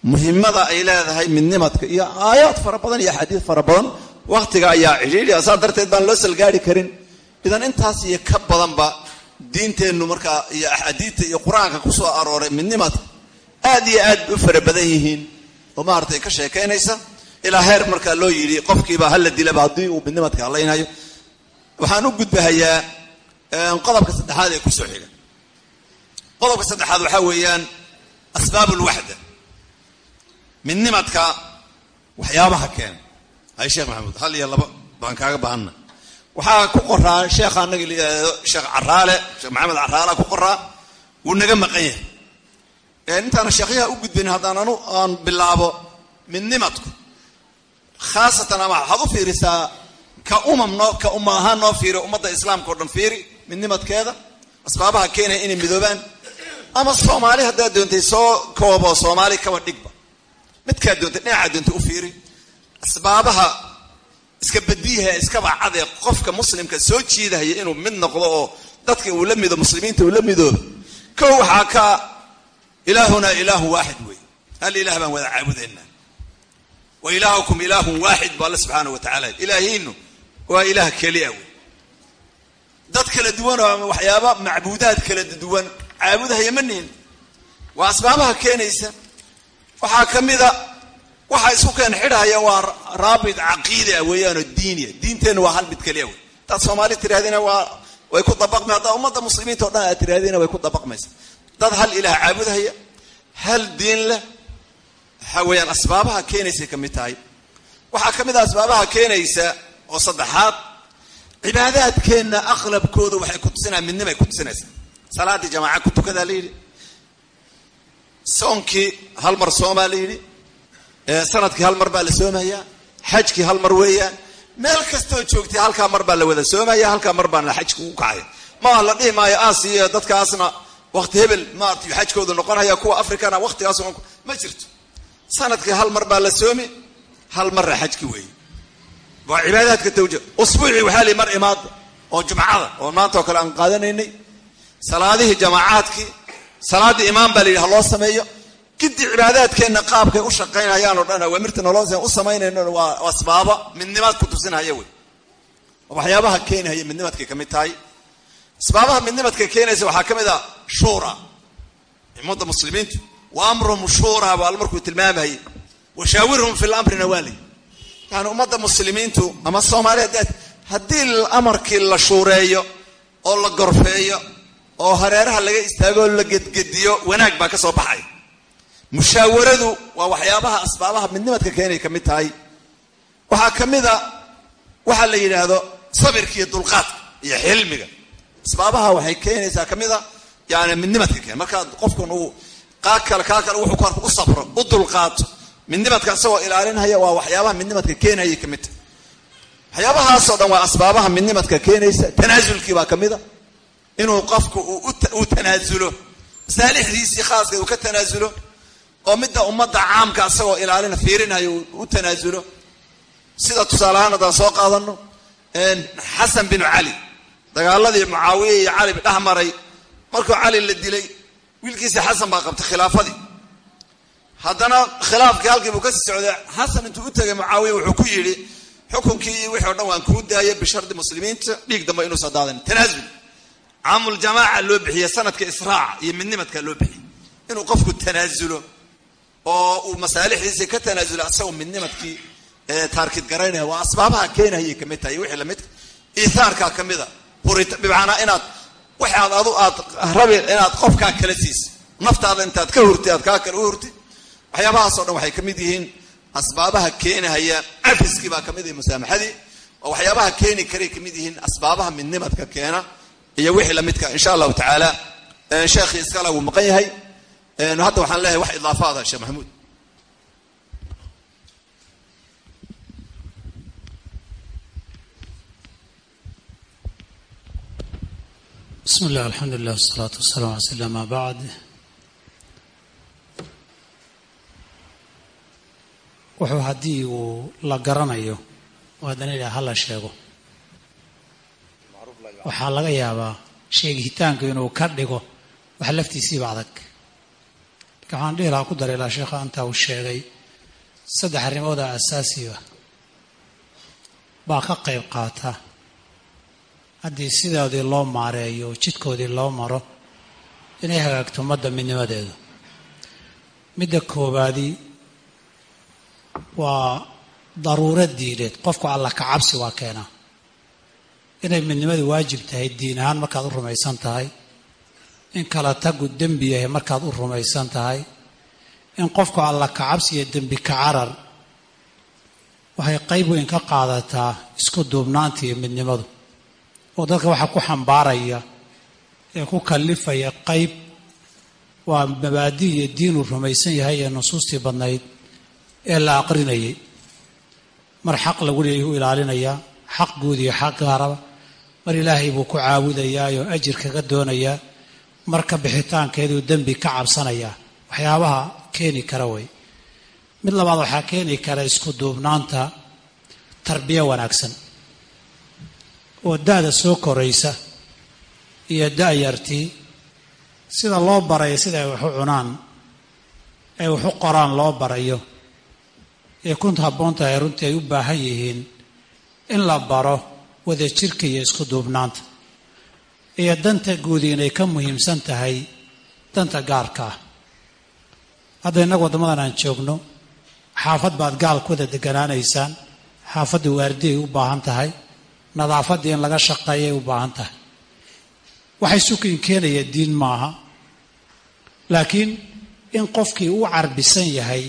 muhimmada ay leedahay midnimadka iyo aayaad fara badan iyo axaadiid fara badan wakhtiga ayaa cidhiidhiya saa darteed baan loo salgaari karin idan intaas iyo ka badanba diinteennu markaa iyo axaadiidta iyo qur'aanka ku soo arooray midnimadka aad iyo aad u fara badan yihiin oo maaratay ka sheekaynaysa ilaa heer markaa loo yidhi qofkiiba hala dilaba haddii uu midnimadka hadlaynayo waxaan u gudbahayaa qodobka saddexaad ee ku soo xiga. Qodobka saddexaad waxaa weeyaan asbaab ulwaxda midnimadka waxyaabaha keena hay sheekh maxamuud hal iyo laba baan kaaga bahanna waxaa ku qoraa sheekha anaga la yidhaahdo sheekh caraale sheekh maxamed caraala ku qoraa. Wuu naga maqan yahay. Intaana sheekhyaha u gudbin haddaan anu aan bilaabo midnimadku khaasatan ama waxaad u fiirisaa ka umam noo ka umma ahaan noo fiiri ummadda islaamka o dhan fiiri midnimadkeeda asbaabaha keenaya inay midoobaan ama soomaali haddaad doontay soo koobo soomaali kaba dhigba. Midkaad doontay dhinacaad doontay u fiiri. Asbaabaha iska badiyaha iskaba cadee qofka muslimka soo jiidahaya inuu mid noqdo oo dadka uu la mido muslimiinta uu la midooba kow waxaa ka ilaahuna ilaahu waaxid wey hal ilaah baan wada caabudayna wa ilaahukum ilaahun waaxid bu alle subxaana wa tacala ilaahiinu waa ilaah keliya wey dad kala duwan oo waxyaaba macbuudaad kala duwan caabudahaya ma nihin waa asbaabaha keenaysa. Waxaa ka mida waxa isku keen xidhaya waa raabit caqiidi ah weeyaanoo diiniya diinteenna waa hal mid keliya wey hadaad soomaali tirahdina waa way ku dabaqma haddaa ummadda muslimiinta o dhan aad tirahdina way ku dabaqmaysa. Dad hal ilaah caabudhaya hal diin leh waxaa weeyaan asbaabaha keenaysay ka mid tahay. Waxaa ka mid ah asbaabaha keenaysa oo saddexaad cibaadaadkeenna aqlabkooda waxay ku tusinaa midnimay ku tusinaysaa. Salaaddii jamaaca ku tukadaa la yidhi. Soonkii hal mar soomaa la yidhi. Sanadkii hal mar baa la soomayaa xajkii hal mar weeyaan. Meel kastoo joogtay halkaa mar baa la wada soomaya halkaa mar baana xajka ugu kacaya. Maa la dhihi maayo aasiya dadkaasna wakti hebel maarata xajkoodu noqonaya kuwa africana waktigaas ma jirto sannadkii hal mar baa la soomi hal marra xajki weeye waa cibaadaadka tawja usbuucii waxaa li mar imaada oo jumcada oo maanta oo kale aan qaadanaynay. Salaadihii jamaacaadkii salaaddii imaam baa la yidhi ha loo sameeyo. Giddi cibaadaadkeenna qaabkay u shaqaynayaan oo dhan awaamirta naloo u samaynayno waa asbaaba midnimaad ku tusinhaya wey waxyaabaha keenihaya midnimadkay ka tahay. Asbaabaha midnimadka keenaysa waxaa ka mid a shuura. Ummadda muslimiintu wa amruhum shuura baa markuu tilmaamayay washaawirhum fi lamrina waali yani ummadda muslimiintu ama soomaaliya haddii amarkii la shuureeyo oo la gorfeeyo oo hareeraha laga istaago la gedgediyo wanaag baa ka soo baxay. Mushaawaradu waa waxyaabaha asbaabaha midnimadka keenay ka mid tahay. Waxaa ka mid a waxaa la yidhaahdo sabirka dulqaadka iyo xilmiga. Asbaabaha waxay keenaysaa ka mid a yani midnimadka keen markaad qofkan uu kaa kale kaa kale wuxuu korka u sabro u dulqaato. Midnimadka isagoo ilaalinhaya waa waxyaabaha midnimadka keenayay ka mid. Tahay waxyaabahaasoo dhan waa asbaabaha midnimadka keenaysa. Tanaasulkii baa ka mid a. Inuu qofku uu tanaasulo masaalixdiisii khaaska uu ka tanaasulo oo midda ummadda caamka isagoo ilaalina fiirinayo u tanaasulo sida tusaale ahaan haddaan soo qaadano xasan binu cali dagaaladii mucaawiya iyo cali dhex maray markuu cali la dilay wiilkiisii xasan baa qabtay khilaafadii. Haddana khilaafkii halkii buu ka sii socday xasan intuu u tegay mucaawiya wuxuu ku yidhi xukunkii iyo wixii o dhan waan kuu daayay bishardi muslimiinta dhiig dambe inuusan daadan tanaasul caamuljamaaca loo bixiye sanadka israaca iyo midnimadka loo bixiye inuu qofku tanaasulo oo uu masaalixdiisii ka tanaasulo asagoo midnimadkii taarkid garaynaya waa asbaabaha keenayay ka mid tahay wixii la mid iihaarkaa ka mida bimacnaa inaad waxaad adu aad rabi inaad qofkaa kala siisa naftaada intaad ka hurtid aad kaa kale u hurtid. Waxyaabahaasoo dhan waxay ka mid yihiin asbaabaha keenahaya cafiskii baa ka mid yahi musaamaxadii oo waxyaabaha keeni karay ka mid yihiin asbaabaha midnimadka keena iyo wixii lamidka insha allahu tacaala sheekhii iskala wuu maqan yahay. Hadda waxaan leeyahay wax idaafaada sheekh maxamuud bismi illah alxamdu lilah wasalaatu wasalam ala sl ama bacd wuxuu haddii uu la garanayo haddana idhaha hala sheego. Waxaa laga yaabaa sheegitaanku inuu ka dhigo wax laftiisiiba adag. Marka waxaan dhihi lahaa ku daray ilaa sheekha intaa uu sheegay saddex arrimooda asaasiga baa ka qayb qaata haddii sidoodii loo maareeyo oo jidkoodii loo maro inay hagaagto ummadda midnimadeedu midda koowaadi waa daruuro diineed. Qofku alla ka cabsi waa keenaa. Inay midnimadu waajib tahay diin ahaan markaad u rumaysan tahay. In kala tagu dembi yahay markaad u rumaysan tahay. In qofku alla ka cabsi iyo dembi ka carar waxay qayb weyn ka qaadataa isku duubnaanta iyo midnimadu oo dadka waxaa ku xambaaraya ee ku kallifaya qayb waa mabaadi iyo diinuu rumaysan yahay ee nusuustii badnayd ee la aqrinayay. Mar xaq lagu leeyay u ilaalinayaa xaq guud iyo xaq gaaraba. Mar ilaahay buu ku caabudayaa oo ajir kaga doonayaa mar ka bixitaankeeduu dembi ka cabsanayaa waxyaabaha keeni kara wey mid labaad waxaa keeni kara isku duubnaanta tarbiya wanaagsan oo da-da soo koraysa iyo da-yartii sida loo barayo sida ay wax u cunaan ay wax u qoraan loo barayo ee kunta habboon tahay runtii ay u baahan yihiin in la baro wadajirka iyo isku duubnaanta. Iyo danta guudi inay ka muhiimsan tahay danta gaarka ah. Hadda innaga waddamadan aan joogno xaafad baad gaal ku wada deganaanaysaan xaafadda waardi ay u baahan tahay nadaafaddii in laga shaqeeyay u baahan tahay. Waxay sukin keenaya diin maaha. Laakiin in qofkii u carbisan yahay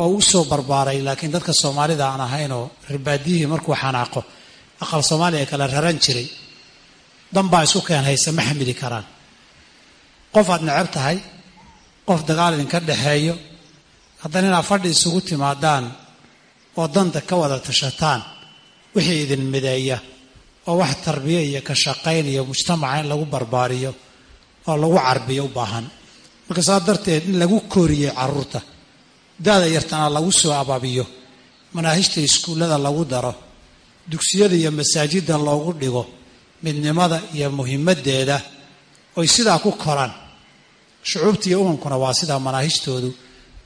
oo u soo barbaaray laakiin dadka soomaalida aan ahaynoo ribaadiyihii markuu xanaaqo aqal soomaaliya kala raran jiray danbaa isu keen haysa ma xamili karaan. Qof aad necab tahay qof dagaal idinka dhexeeyo haddana inaad fadhi isugu timaadaan oo danta ka wada tashataan wixii idin mideeya oo wax tarbiya iyo ka shaqayn iyo mujtamaca in lagu barbaariyo oo lagu carbiyo u baahan. Marka saa darteed in lagu kooriyey carruurta daada yartana lagu soo ababiyo manaahijta iskuullada lagu daro dugsiyada iyo masaajidda loogu dhigo midnimada iyo muhimaddeeda oy sidaa ku koraan. Shucuubta iyo umankuna waa sidaa manaahijtoodu.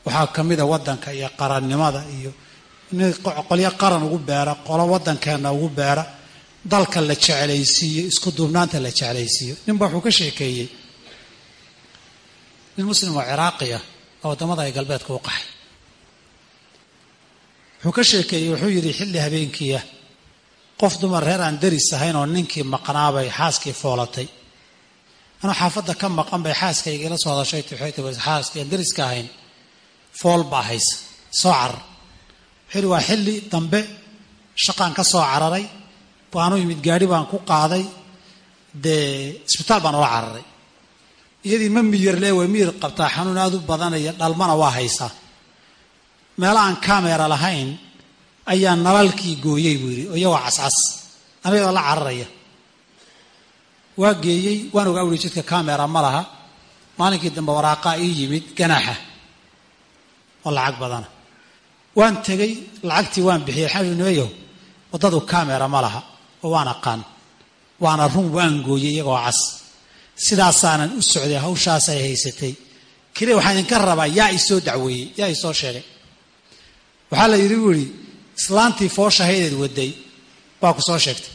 Waxaa ka mida waddanka iyo qarannimada iyo qolyo qaran ugu beera qolo waddankeenna ugu beera dalka la jeclaysiiyo isku duubnaanta la jeclaysiiyo. Ninba wuxuu ka sheekeeyey nin muslim oo ciraaqi ah oo waddamada ay galbeedka u qaxay. Wuxuu ka sheekeeyey wuxuu yidhi xilli habeenkiia qof dumar reer aan daris ahayn oo ninkii maqnaabay xaaskii foolatay. Anuu xaafadda ka maqan bay xaaskayga ila soo hadashay waxay xaaskii aan dariska ahayn. Fool baa haysa soo carar yidhi waa xilli dambe shaqaan ka soo cararay waanu yimid gaadhi baan ku qaaday dee isbitaal baan ula cararay. Iyadii ma miyir lee way miyir qabtaa xanuun aada u badanaya dhalmana waa haysaa. Meel aan kamera lahayn ayaa nalalkii gooyey buu yidhi oo iyagoo cascas anigoo la cararaya. Waa geeyey waan ogaa wuri jidka kamera ma laha maalinkii dambe waraaqaa ii yimid ganaaxa oo lacag badana waan tegey lacagtii waan bixiyey xanuuneeyo waddadu kamera ma laha oo waan aqaan waana run waan gooyey iyagoo cas. Sidaasaanan u socday hawshaasay haysatay. Keliya waxaan idinka rabaa yaa isoo dacweeyey yaa isoo sheegay. Waxaa la yidhi buu idhi islaantii fooshahadeed waday baa ku soo sheegtay.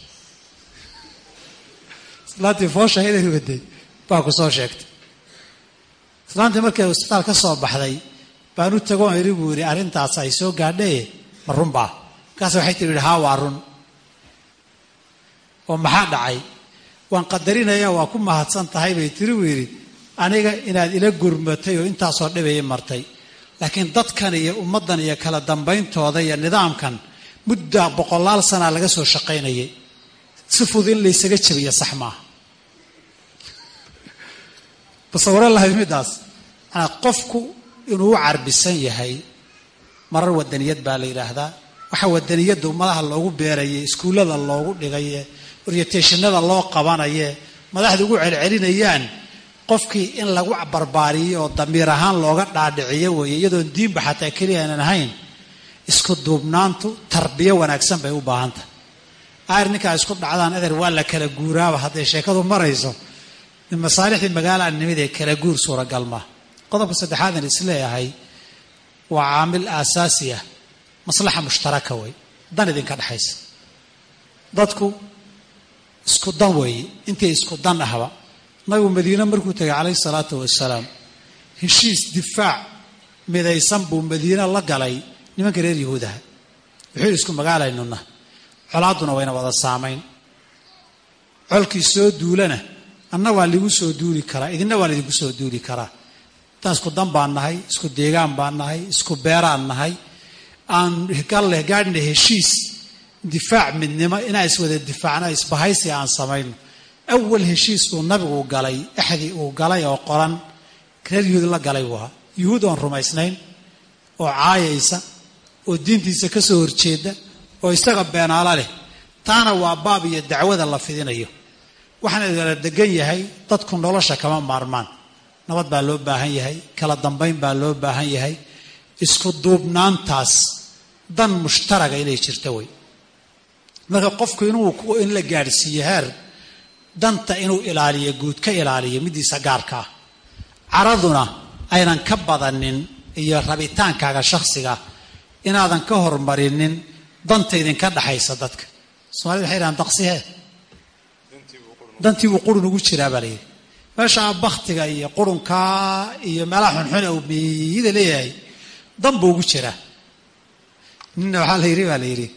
Islaantii fooshahadeed waday baa ku soo sheegtay. Islaantii markay isbitaal ka soo baxday baan u tagoon idhi buu yidhi arrintaas ay soo gaadhaye ma runbaa markaas waxay tiri yidhi haa waa run oo maxaa dhacay waan qadarinaya waa ku mahadsan tahay bay tiri buu yidhi aniga inaad ila gurmatay oo intaasoo dhibayay martay laakiin dadkan iyo ummaddan iyo kala dambayntooda iyo nidaamkan muddaa boqolaal sanaa laga soo shaqaynayay si fudud in laysaga jabiya sax maaha basawiro lahayd middaas qofku inuu u carbisan yahay. Marar wadaniyad baa la yidhaahdaa. Waxa wadaniyadda ummadaha loogu beeraye iskuullada loogu dhigaye oryatationada loo qabanaye madaxda ugu celcelinayaan qofkii in lagu barbaariyo oo damiir ahaan looga dhaadhiciyo weeye iyadoon diinba xataa keliya aanan ahayn isku duubnaantu tarbiyo wanaagsan bay u baahan tahay. Aar ninkaa isku dhacdaan eder waa la kala guuraaba hadday sheekadu marayso masaalixdii magaalaa nimid ee kala guur suuragal maa qodobka saddexaadan is leeyahay waa caamil aasaasi ah maslaxa mushtaraka wey dan idinka dhexaysa dadku isku dan weeye intii isku dan ahba nabigu madiine markuu tegay calayhi salaatu wasalaam heshiis difaac midaysan buu madiine la galay nimanka reer yahuudaha wuxuu isku magaalaynuna colaadduna wayna wada saamayn. Colkii soo duulana anna waa ligu soo duuli karaa idinna waa laydinku soo duuli karaa intaan isku dan baan nahay isku deegaan baan nahay isku beeraan nahay. Aan galle gaadhna heshiis difaac midnimo inaan iswada difaacna isbahaysi aan samayno. Awal heshiis uu nabigu galay axdii uu galay oo qoran reer yuhuud la galay ahaa yuhuud oon rumaysnayn oo caayaysa oo diintiisa ka soo horjeeda oo isaga beenaalo leh. Taana waa baab iyo dacwada la fidinayo. Waxaana la degan yahay dadku nolosha kama maarmaan nabad baa loo baahan yahay kala dambayn baa loo baahan yahay isku duubnaantaas dan mushtaraga inay jirta wey marka qofku inuu in la gaadhsiiyo heer danta inuu ilaaliyo guud ka ilaaliyo midiisa gaarka ah. Caraduna aynan ka badanin iyo rabitaankaaga shakhsiga inaadan ka hormarinin danta idinka dhaxaysa dadka. Somalida waxay dhahaan daqsihee dantii buu qurun ugu jiraa baa layidhi meeshaa baktiga iyo qurunkaa iyo meelaha xunxune uu miyida leeyahay dan ugu jiraa. Ninna waxaa la yidhi baa la yidhi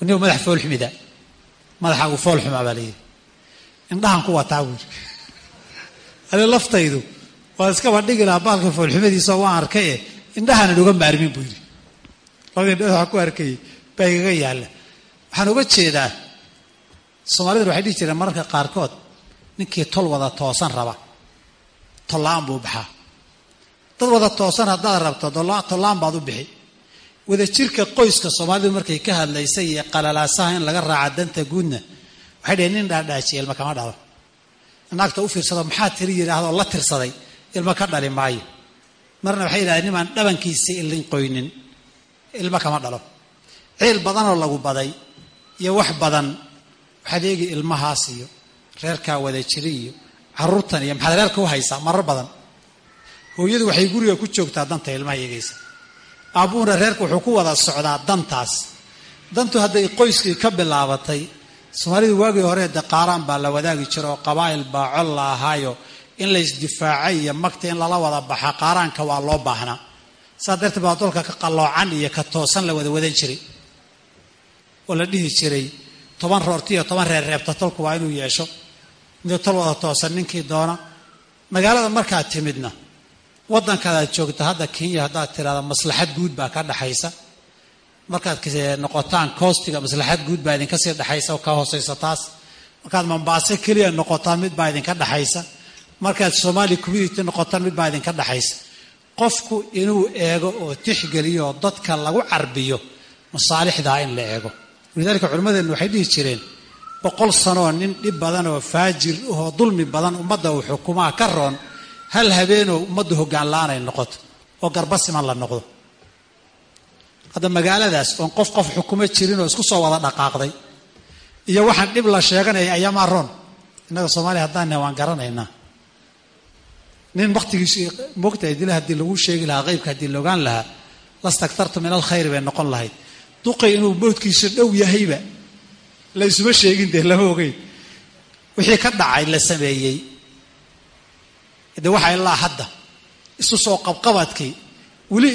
nin madax foolxumida madaxaagu foolxumaa baa la yidhi. Indhahan ku wataa buu yidhi. [laughs] Ani laftaydu waa iskaba dhigi lahaa baalka foolxumadiisa waan arkay e indhahaanan uga maarmin buu yidhi. Labadii indhood waxaan ku arkayay baa igaga yaalla. Waxaan uga jeedaa soomaalida waxay dhihi jireen mararka qaarkood ninkii tol wada toosan raba tollaan buu baxaa. Dad wada toosan haddaad rabto tollaan baad u bixi. Wadajirka qoyska soomaalidu markay ka hadlaysay iyo qalalaasaha in laga raaca danta guudna waxay dhaheen nin dhaadhaajiya ilma kama dhalo naagta u fiirsado maxaa tiri yidhaahdo? La tirsaday. Ilmo ka dhali maayo. Marna waxay yidhahdeen nimaan dhabankiisii ilin qoynin. Ilmo kama dhalo. Ciil badanoo lagu baday iyo wax badan. Waxaad eegi ilmahaas iyo reerkaa wada jiri iyo caruurtan iyo maxaad reerka u haysaa marar badan. Hooyadu waxay guriga ku joogtaa danta ilmaha eegaysa aabbuhuna reerka wuxuu ku wada socdaa dantaas. Dantu hadday qoyskii ka bilaabatay soomaalidu waagii hore de qaaraan baa la wadaagi jira oo qabaa'il baa col la ahaayo in la isdifaacay iyo magta in lala wada baxa qaaraanka waa loo baahnaa. Saa darteed baa dolka ka qalloocan iyo ka toosan la wada wadan jiray. Oo la dhihi jiray toban roorti iyo toban reer reebta tolku waa inuu yeesho mid tol wada toosan ninkii doona magaalada markaad timidna waddankadaad joogta hadda kenya haddaad tirahda maslaxad guud baa ka dhaxaysa. Markaad noqotaan koostiga maslaxad guud baa idinka sii dhexaysa oo ka hooseysa taas markaad mombaaso keliya noqotaan mid baa idinka dhexaysa markaad somali community noqotaan mid baa idinka dhexaysa qofku inuu eego oo tixgeliyo dadka lagu carbiyo masaalixdaa in la eego. Walidaalika culimmadeennu waxay dhihi jireen boqol sanooo nin dhib badan oo faajir oo dulmi badan ummadda uu xukumaa ka roon hal habeenoo ummaddu hoggaan la'aan ay noqoto oo garba siman la noqdo. Hadda magaaladaas oon qof qof xukumo jirin oo isku soo wada dhaqaaqday iyo waxaan dhib la sheeganaya ayaamaa roon. Innaga soomaaliya haddaan nahay waan garanaynaa. Nin waktigiisu moogtahay dila haddii lagu sheegi lahaa qeybka haddii la ogaan lahaa lastaktartu min alkhayri bay noqon lahayd. Duqay inuu mowdkiisu dhow yahayba la isuma sheegin dee lama ogeyn. Wixii ka dhacay la sameeyey. De waxa ilaa hadda. Isu soo qabqabadkii weli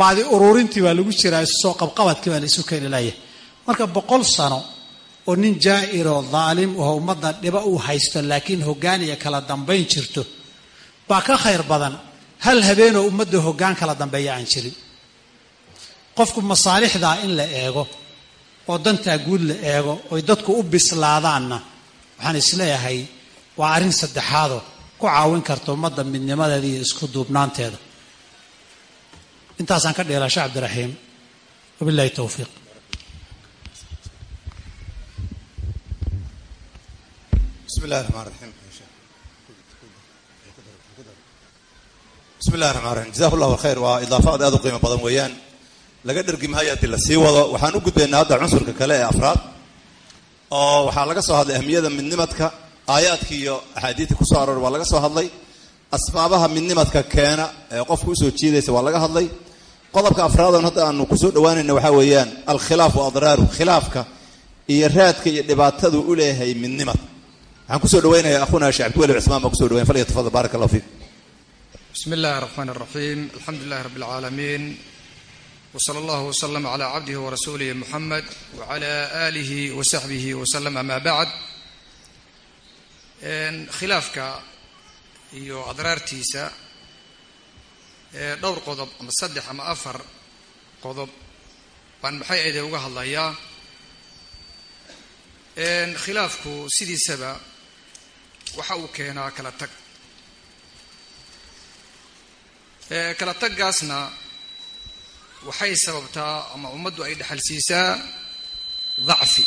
baadi ururintii baa lagu jiraa isu soo qabqabadkii baa la isu keeni layahay marka boqol sano oo nin jaa'iroo daalim oo ummadda dhiba uu haysto laakiin hoggaan iyo kala dambayn jirto baa ka khayr badan hal habeenoo ummadda hoggaan kala dambeeya aan jirin. Qofku masaalixdaa in la eego oo dantaa guud la eego oy dadku u bislaadaanna waxaan is leeyahay waa arrin saddexaadoo ku caawin karta ummadda midnimadeeda iyo isku duubnaanteeda. Intaasaan ka dheelaa sheekh cabdiraxiim wabillahi towfiiq bismi illahi raxmaan raxiim bismi illahi raxmaan raxiim jazaku llahu alkhayr waa idaafaad aad u qiimo badan weeyaan laga dhargi maayo haddii la sii wado. Waxaan u gudbaynaa hadda cunsurka kale ee afraad oo waxaa laga soo hadlay ahmiyada midnimadka aayaadki iyo axaadiidta ku soo aroor waa laga soo hadlay. Asbaabaha midnimadka keena ee qofka u soo jiidaysa waa laga hadlay. Qodobka afraadon hadda aanu ku soo dhawaanayna waxaa weeyaan alkhilaafu adraaru khilaafka iyo raadka iyo dhibaatadu uleeyahay midnimad. Waxaan ku soo dhaweynayaa akhuna sheekh cabdiweli cusmaan baa kuso dhawayn fal iyo tafadal fiik. Bismi illaahi raxmaan raxiim alxamdu lilahi rabbi alcaalamiin wsala allah wslm cla cabdihi warasuulih muxamed wacala aalihi wasaxbihi waslm ama bacd khilaafka iyo adraartiisa e, dhowr qodob ama saddex ama afar qodob baan maxay aydee uga hadlayaa. Khilaafku sidiisaba waxa uu keenaa kala tag. E, kala tagaasna waxay sababtaa ama ummaddu ay dhexalsiisaa dacfi.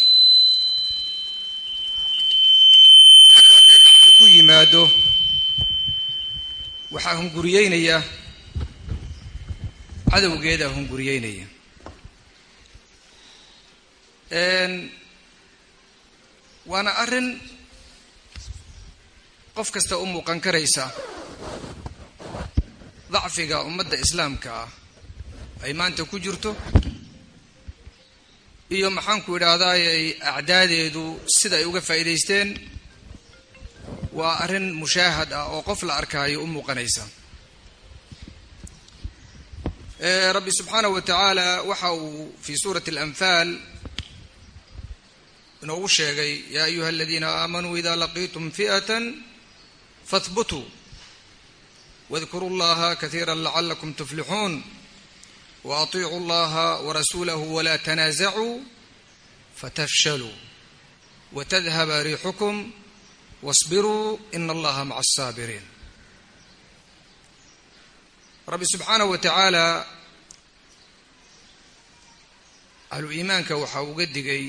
Ummaddu hadday dacfi ku yimaado waxaa hunguriyeynaya cadowgeedaa hunguriyeynaya. Waana arrin qof kasta u muuqan karaysa dacfiga ummadda islaamka ah ay maanta ku jirto. Iyo maxaanku idhaahdaay ay acdaadeedu sida ay uga faa'iidaysteen. Waa arrin mushaahad ah oo qof la arkaayo u muuqanaysa. Rabbi subxaanahu wa tacaala waxa uu fii suurati alanfaal inoogu sheegay yaa ayuha aladiina aamanuu ida laqiitum fi'atan fahbutuu wadkuruu llaha kaiira lacalakum tuflixuun waaطiicuu llaha warasuulahu wla tanaasacuu fatafshaluu watadhaba riixukum wasbiruu ina allaha maca asaabiriin rabbi subxaanahu wa tacaala ahlu iimaanka waxaa uga digay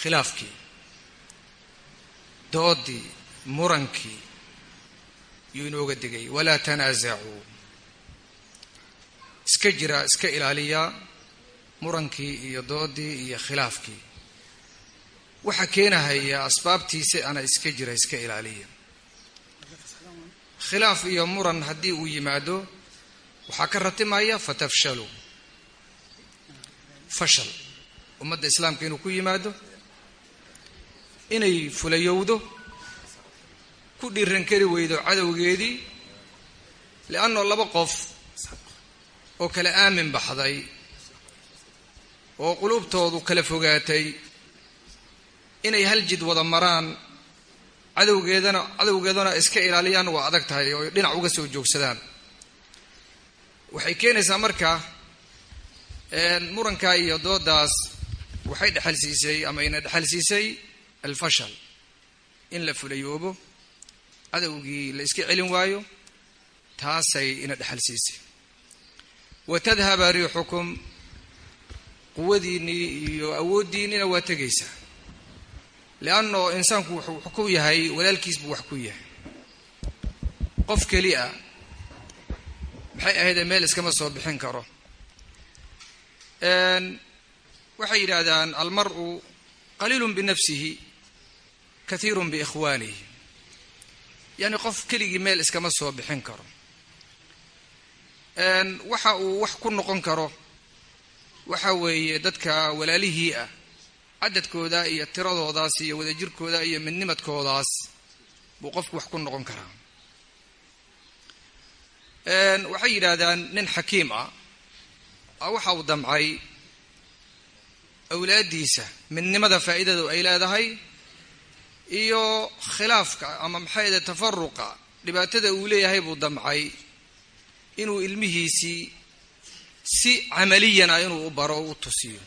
khilaafkii doodii murankii yuu inooga digay walaa tanaasacuu iska jira iska ilaaliya murankii iyo doodii iyo khilaafkii. Waxa keenahaya asbaabtiisa ana iska jira iska ilaaliya. Khilaaf iyo muran haddii uu yimaado waxaa ka ratimaya fatafshaluu fashal. Ummadda islaamka inuu ku yimaado inay fulayowdo ku dhiiran kari weydo cadowgeedii liannoo laba qof oo kala aamin baxday oo quluubtoodu kala fogaatay inay hal jid wada maraan cadowgeedana cadowgeedana iska ilaaliyaan waa adag tahay oo dhinac uga soo joogsadaan. Waxay keenaysaa marka murankaa iyo doodaas waxay dhexal siisay ama ina dhexal siisay alfashal. In la fulayoobo cadowgii la iska celin waayo taasay ina dhexal siisay wa tadhaba riixukum quwadiinnii iyo awooddiinnina waa tegaysaa leanno insaanku wuxuu ku yahay walaalkiis buu wax ku yahay qof keli a maxay ahaydee meel iskama soo bixin karo waxay yidhaahdaan almar'u qaliilun binafsihi kathiirun biikhwaanihi yacni qof keligii meel iskama soo bixin karo waxa uu wax ku noqon karo waxa weeye dadka walaalihii ah cadadkooda iyo tiradoodaas iyo wadajirkooda iyo midnimadkoodaas buu qofku wax ku noqon karaa. Waxay yidhaahdaan nin xakiim ah waxa uu damcay awlaaddiisa midnimada faa'iidadu ay leedahay iyo khilaafka ama maxayde tafaruqa dhibaatada uu leeyahay buu damcay inuu ilmihiisii si camaliyan ah inuu u baro u tusiyo.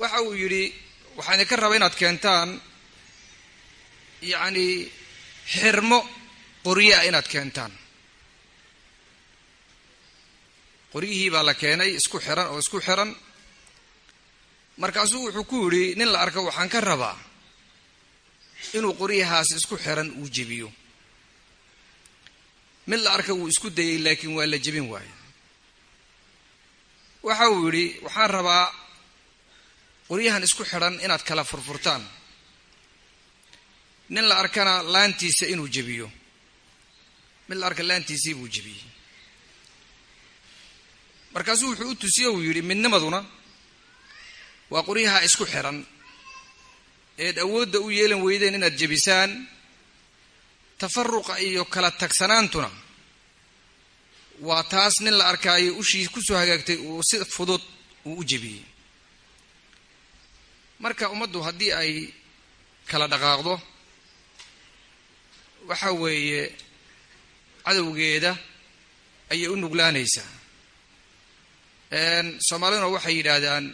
Waxa uu yidhi waxaan idinka raba inaad keentaan yacni xirmo qorye ah inaad keentaan. Qoryihii baa la keenay isku xiran oo isku xiran. Markaasuu wuxuu ku yidhi nin la arko waxaan ka rabaa inuu qoryahaas isku xiran uu jebiyo mid la arka wuu isku dayay laakiin waa la jebin waayo. Waxa uu yidhi waxaan rabaa qoryahan isku xidhan inaad kala furfurtaan. Nin la arkana laantiisa inuu jebiyo. Mid la arka laantiisii buu jebiyey. Markaasuu wuxuu u tusiye uu yidhi midnimaduna waa qoryaha isku xidhan. Eed awoodda u yeelan weydeen inaad jebisaan tafaruqa iyo kala tagsanaantuna waa taas nin la arkaayo ushii ku soo hagaagtay uu si fudud uu u jebiyey. Marka ummaddu haddii ay kala dhaqaaqdo waxa weeye cadowgeeda ayay u nuglaanaysaa soomaaliduna waxay yidhaahdaan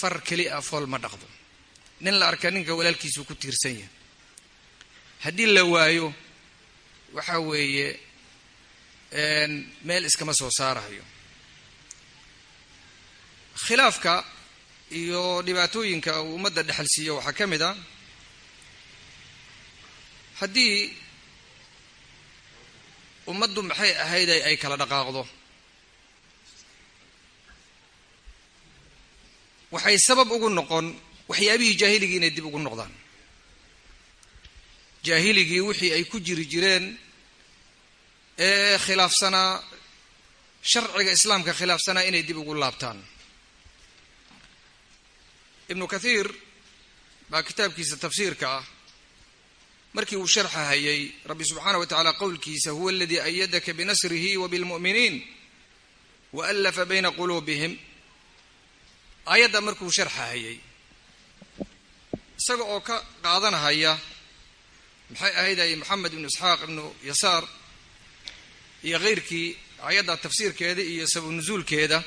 far keli a fool ma dhaqdo. Nin la arka ninka walaalkiisuu ku tiirsan yahay haddii la waayo waxa weeye meel iskama soo saarayo khilaafka iyo dhibaatooyinka uu ummadda dhexal siiyo waxaa ka mid a haddii ummaddu maxay ahayd ay kala dhaqaaqdo? Waxay sabab ugu noqon waxyaabihii jaahiligii inay dib ugu noqdaan jaahiligii wixii ay ku jiri jireen ee khilaafsanaa sharciga islaamka khilaafsanaa inay dib ugu laabtaan. Ibnu kathiir baa kitaabkiisa tafsiirka ah markii uu sharxahayay rabbi subxaana wa tacaala qowlkiisa huwa aladii ayadaka binasrihi wa bilmu'miniin wa allafa bayna quluubihim. Aayadda markuu sharxahayay isaga oo ka qaadanahaya maxay ahayday maxamed ibnu isxaaq ibnu yasaar iyo keyrkii aayadda tafsiirkeeda iyo sabab nusuulkeeda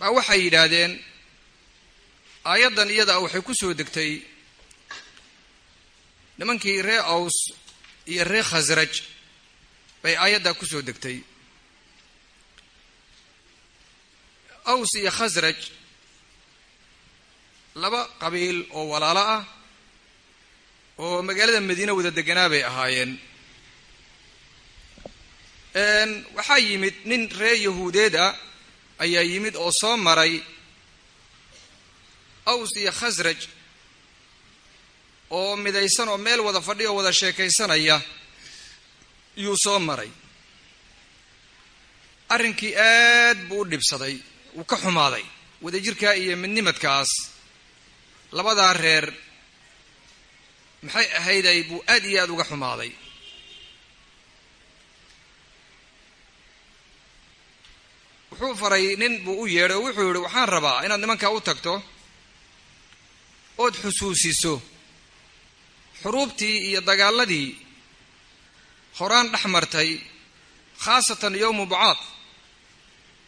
baa waxay yidhaahdeen aayaddan iyada waxay ku soo degtay nimankii ree aws iyo ree khasraj bay aayaddaa ku soo degtay. Aws iyo khasraj laba qabiil oo walaalo ah oo magaalada madiine wada deganaa bay ahaayeen. Waxaa yimid nin ree yahuudeed ah ayaa yimid oo soo maray aws iyo khasraj oo midaysan oo meel wada fadhi oo wada sheekaysanaya yuu soo maray. Arrinkii aad buu u dhibsaday wuu ka xumaaday wadajirkaa iyo midnimadkaas. Labadaa reer maxay ahayday buu aad iyo aad uga xumaaday? Wuxuu faray nin buu u yeedhay oo wuxuu yidhi waxaan rabaa inaad nimankaa u tagto ood xusuusiso xuruubtii iyo dagaaladii horaan dhex martay khaasatan yowmu bucaad.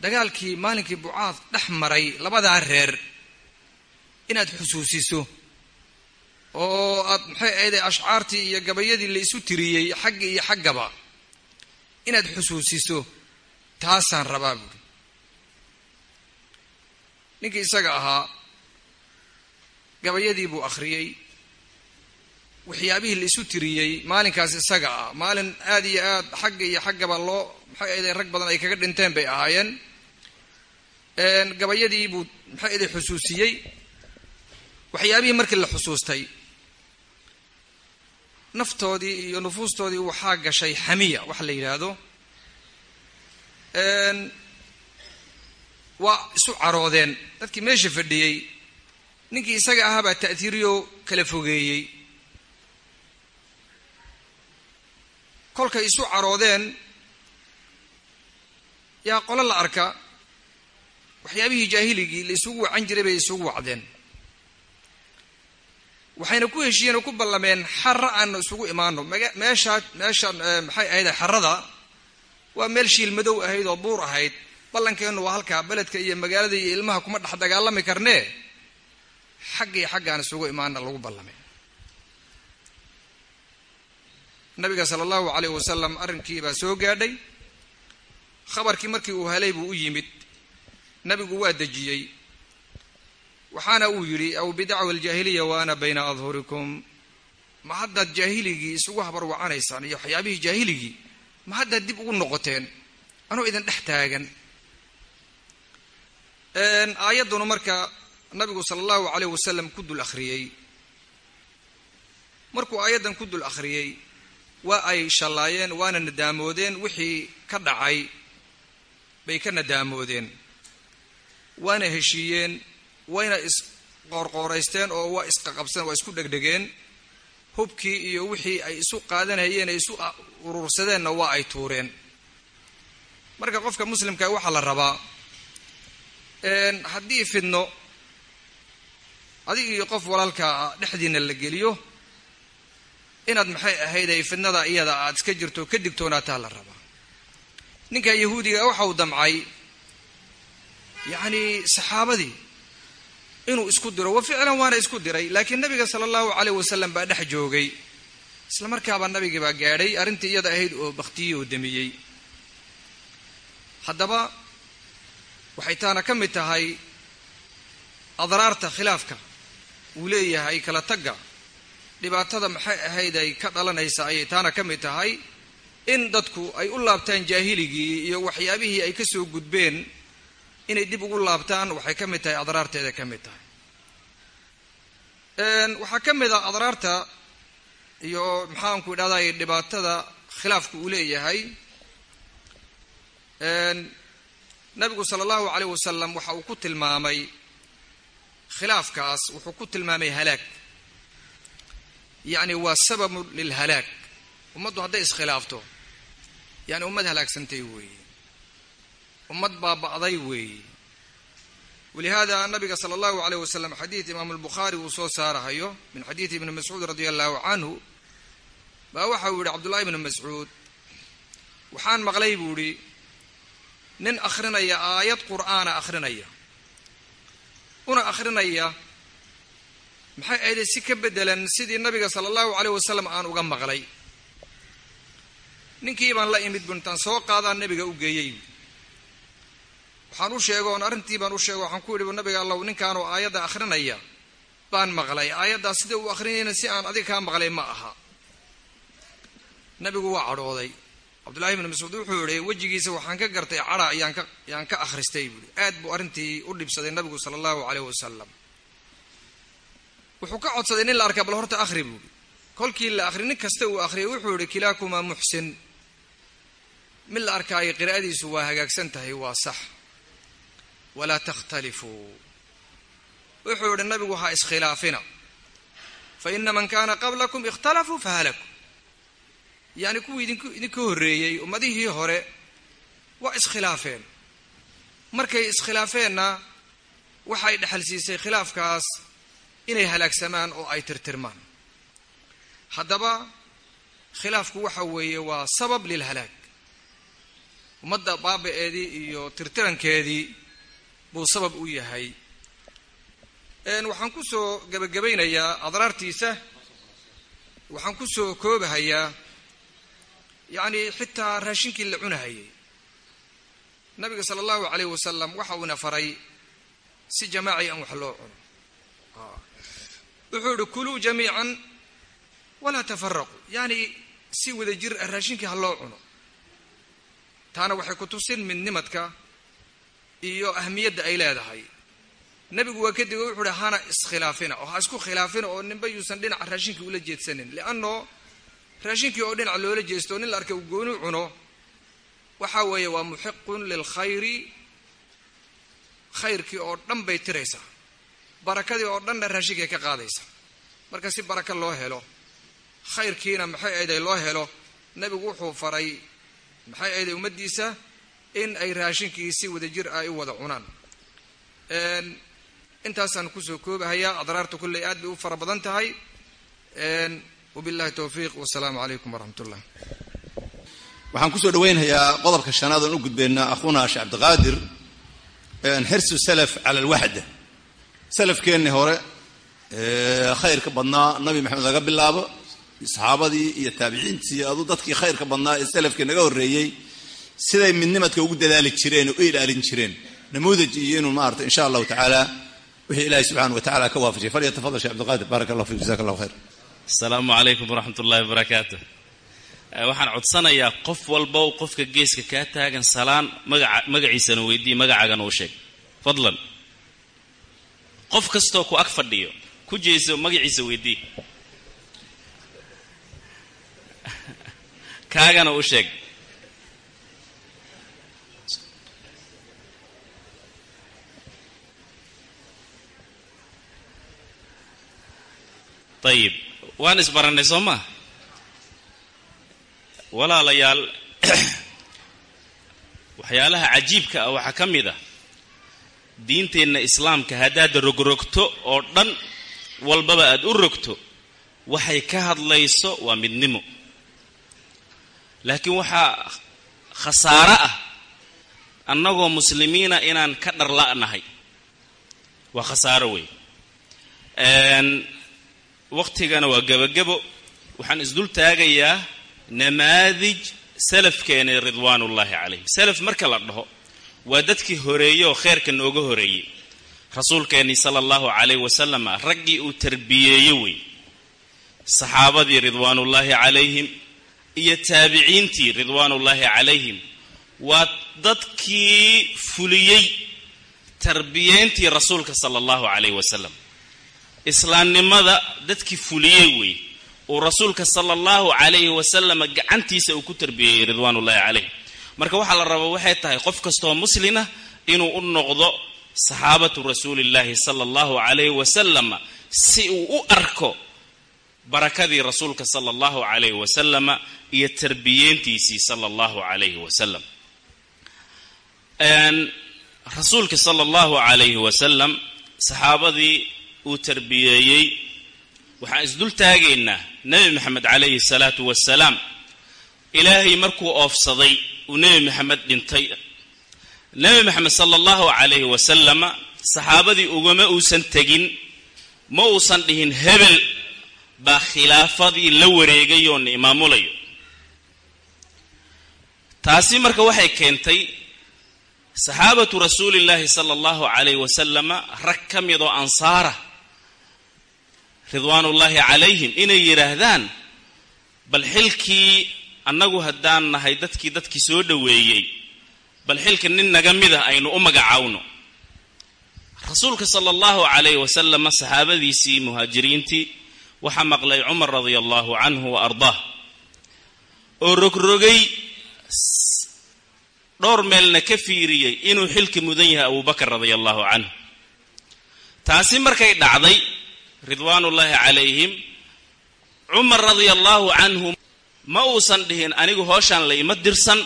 Dagaalkii maalinkii bucaad dhex maray labadaa reer inaad xusuusiso oo aad maxay ahayday ashcaartii iyo gabayadii la isu tiriyey xagga iyo xaggaba inaad xusuusiso taasaan rabaa buuri ninkii isaga ahaa gabayadii buu akhriyey waxyaabihii la isu tiriyey maalinkaas isaga ah maalin aad iyo aad xagga iyo xaggaba loo maxay ahayday rag badan ay kaga dhinteen bay ahaayeen. Gabayadii buu maxay ahayday xusuusiyey. Waxyaabihii markii la xusuustay naftoodii iyo nufuustoodii waxaa gashay xamiya waxa la yidhaahdo. Waa isu caroodeen. Dadkii meesha fadhiyey ninkii isaga ahaabaa ta'tiiriyo kala fogeeyey. Kolkay isu caroodeen yaa qolo la arka waxyaabihii jaahiligii la isugu wacan jiray bay isugu wacdeen waxayna ku heshiyeen oo ku ballameen xara aanu isugu imaano meeshaa meesha maxay ahayd xarada waa meel shiil madow ahayd oo buur ahayd. Ballankeennu waa halkaa beledka iyo magaalada iyo ilmaha kuma dhex dagaalami karnee xaggii xaggaan isugu imaana lagu ballamay nabiga sala allahu calayh wasalam arrinkii baa soo gaadhay. Khabarkii markii uu helay buu u yimid. Nabigu waa dejiyey waxaana uu yidhi aw bidacwa aljaahiliya wa ana bayna adhurikum. Ma haddaad jaahiligii isugu habar wacanaysaan iyo waxyaabihii jaahiligii ma haddaad dib ugu noqoteen? Anuu idin dhex taagan. Aayadduna marka nabigu sala allahu calayh wasalam ku dul akhriyey markuu aayaddan ku dul akhriyey waa ay shallaayeen waana nadaamoodeen wixii ka dhacay bay ka nadaamoodeen waana heshiiyeen wayna isqoorqooraysteen oo waa isqaqabseen waa isku dhegdhegeen. Hubkii iyo wixii ay isu qaadanayeen ay isu urursadeenna waa ay tuureen. Marka qofka muslimka waxaa la rabaa haddii fidno adig iyo qof walaalkaa dhexdiina la geliyo inaad maxay ahayday fidnada iyada aad iska jirto ka digtoonaataa la rabaa. Ninka yahuudiga waxa uu damcay yacni saxaabadii inuu isku diro wa ficlan waana isku diray laakiin nabiga sala allahu caleyh wasalam baa dhex joogay. Isla markaabaa nabigii baa gaadhay arrintii iyada ahayd oo bakhtiyey oo damiyey. Haddaba waxay taana ka mid tahay adraarta khilaafka. Uu leeyahay kala tagga. Dhibaatada maxay ahayd ay ka dhalanaysa ayay taana ka mid tahay in dadku ay u laabtaan jaahiligii iyo waxyaabihii ay ka soo gudbeen inay dib ugu laabtaan waxay ka mid tahay adraarteeda ka mid tahay waxaa ka mid a adraarta iyo maxaanku idhahday dhibaatada khilaafku uu leeyahay. Nabigu sala allahu caleyh wasalam waxa uu ku tilmaamay khilaafkaas wuxuu ku tilmaamay halaag. Yacni waa sababu lilhalaag ummaddu hadday iskhilaafto yani ummad halaagsantay weeye. Ummad baaba'day weeye walihaada nabiga sala allahu alayh wasalam xadiid imaamu albukhaari uu soo saarahayo min xadiidi ibni mascuud radia allahu canhu baa waxa uu yihi cabdullahi ibni mascuud waxaan maqlay buu idhi nin akhrinaya aayad qur'aana akhrinaya una akhrinaya maxay ahday si ka beddelan sidii nabiga sala allahu caleyh wasalam aan uga maqlay ninkii baan la imid buntaan soo qaadaan nabiga u geeyey waxaan u sheego oon arrintii baan u sheego waxaan ku yidhi nabiga allow ninkaanoo aayadda akhrinaya baan maqlay. Aayaddaas sida uu akhrinayna si aan adiga kaa maqlay ma aha. Nabigu waa cadhooday. Cabdullahi ibni mascuud wuxuu yihi wejigiisa waxaan ka gartay cadha ayaan ka akhristay buuhi aad buu arrintii u dhibsaday nabigu sala allahu caleyh wasalam wuxuu ka codsaday nin la arkaa bal horta akhri buuhi kolkii la akhri nin kasta uu akhriyay wuxuu yihi kilaakumaa muxsin. Mid la arkaayo qiraa'adiisu waa hagaagsan tahay waa sax walaa takhtalifuu wuxuu yihi nabigu ha iskhilaafina fa ina man kaana qablakum ikhtalafuu fahalakuu yacni kuwii idink idinka horreeyey ummadihii hore waa iskhilaafeen markay iskhilaafeenna waxay dhexal siisay khilaafkaas inay halaagsamaan oo ay tirtirmaan haddaba khilaafku waxa weeye waa sabab lilhalaag ummadda baaba-eedii iyo tirtirankeedii buu sabab u yahay. Waxaan ku soo gebagabaynayaa adraartiisa. Waxaan ku soo koobahayaa yacni xitaa raashinkii la cunahayay. Nabiga sala allahu calayh wasalam waxa uuna faray si jamaaci aan wax loo cuno. Wuxuu yihi kuluu jamiican walaa tafaraquu yacni si wada jir ah raashinkii ha loo cuno. Taana waxay ku tusin midnimadka iyo ahmiyadda ay leedahay. Nabigu waa kadib wuxuu uhi hana iskhilaafina. Oo ha isku khilaafina oo ninba yuusan dhinaca raashinkii ula jeedsanin. Lianno raashinkii oo dhinac loola jeesto nin la arkay uu gooni cuno waxa weeye waa muxiqun lilkhayri khayrkii oo dhan bay tiraysaa. Barakadii oo dhanna raashinkay ka qaadaysa marka si baraka loo helo khayrkiina maxay ayday loo helo? Nabigu wuxuu faray maxay ayday ummaddiisa in ay raashinkii si wada jir ay u wada cunaan. Intaasaan ku soo koobahayaa adraarta kulley aad bay u fara badan tahay. Wabillahi towfiiq wasalaamu calaykum waraxmat ullah waxaan ku soo dhaweynhayaa qodobka shanaad oon u gudbaynaa akhuna sheekh cabdiqaadir xirsu salaf cala alwaxda salafkeennii hore khayrka badnaa nabi maxamed laga bilaabo saxaabadii iyo taabiciintii aduu dadkii khayrka badnaa ee salafkii naga horreeyey siday midnimadka ugu dadaali jireen oo u ilaalin jireen. Namuudaj iyo inuu maarata insha allahu tacaala wixii ilaahay subxaana wa tacala ka waafajiyay. Falyatafadal shekh cabdiqaadir baaraka allah fiik jazaak allahu khayr asalaamu calaykum waraxmat ullahi wabarakaatu waxaan codsanayaa qof walbow qofka geeska kaa taagan salaan magaca magaciisana weydii magacaagana u sheeg fadlan. Qof kastoo ku ag fadhiyo ku jeeso magaciisa weydii. [laughs] Kaagana u sheeg ayib waan isbarannay soo maa walaalayaal [coughs] waxyaalaha cajiibka ah waxaa ka mid ah. Diinteenna islaamka haddaad rogrogto oo dhan walbaba aad u rogto waxay ka hadlayso waa midnimo. Laakiin waxaa khasaaro ah annagoo muslimiina inaan ka dharla'nahay. Waa khasaaro wey waqtigana waa gebagebo. Waxaan isdul taagayaa namaadij salafkeena ridwaanullaahi calayhim salaf marka la dhaho waa dadkii horeeye oo kheyrka nooga horeeyey. Rasuulkeennii sala allahu calayh wasalama raggii uu tarbiyeeye wey saxaabadii ridwaanullaahi calayhim iyo taabiciintii ridwaanullaahi calayhim waa dadkii fuliyey tarbiyeyntii rasuulka sala allahu calayh wasalam islaamnimada dadkii fuliyey wey uu rasuulka sala allahu calayhi wasalama gacantiisa uu ku tarbiyeyey ridwaanullaahi calayh marka waxaa la rabaa waxay tahay qof kastoo muslina inuu u noqdo saxaabatu rasuulillaahi sala allahu calayhi wasalama si uu u arko barakadii rasuulka sala allahu calayhi wasalama iyo tarbiyeentiisii sala allahu calayhi wasalam rasuulka sala allahu calayhi wasalam saxaabadii uu tarbiyeeyey. Waxaan isdul taagaynaa nebi maxamed calayhi salaatu wasalaam ilaahay markuu oofsaday uu nebi maxamed dhintay. Nebi maxamed sala allahu calayhi wasalama saxaabadii ugama uusan tegin ma uusan dhihin hebel baa khilaafadii la wareegayoo na imaamulayo taasi marka waxay keentay saxaabatu rasuulillaahi sala allahu calayhi wasalama rag ka mid oo ansaara ridwaanullaahi calayhim inay yidhaahdaan bal xilkii annagu haddaan nahay dadkii dadkii soo dhoweeyey bal xilka nin naga mida aynu u magacaawno rasuulka sala allahu calayhi wasalama saxaabadiisii muhaajiriintii waxaa maqlay cumar radia allahu canhu wa ardaah oo rogrogay dhowr meelna ka fiiriyey inuu xilka mudan yahay abubakar radia allahu canhu. Taasi markay dhacday ridwaanullaahi calayhim cumar radia allahu canhu ma uusan dhihin anigu hooshaan la ima dirsan.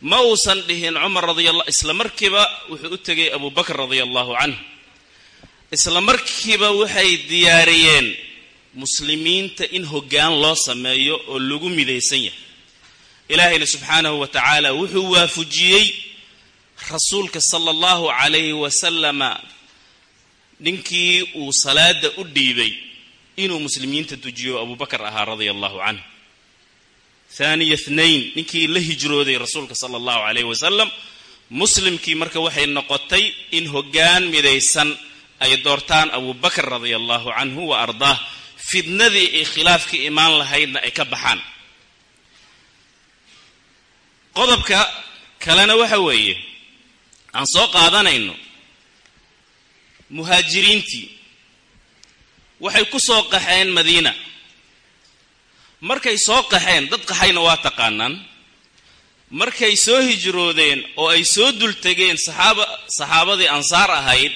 Ma uusan dhihin cumar radiala isla markiiba wuxuu u tegay abubakar radia allahu canhu. Isla markiiba waxay diyaariyeen muslimiinta in hoggaan loo sameeyo oo lagu midaysan yahay. Ilaahayna subxaanahu wa tacaala wuxuu waafujiyey rasuulka sala allahu calayhi wasalama ninkii uu salaada u dhiibay inuu muslimiinta tujiyo abubakar ahaa radia allahu canhu. Thaniya thnain ninkii la hijrooday rasuulka sala allahu calayhi wasalam muslimkii marka waxay noqotay in hoggaan midaysan ay doortaan abubakar radia allahu canhu wa ardaah fidnadii ay khilaafka imaan lahaydna ay ka baxaan. Qodobka kalena waxa weeye aan soo qaadanayno muhaajiriintii. Waxay ku soo qaxeen madiina. Markay soo qaxeen dad qaxayna waa taqaanaan. Markay soo hijroodeen oo ay soo dultegeen saxaaba saxaabadii ansaar ahayd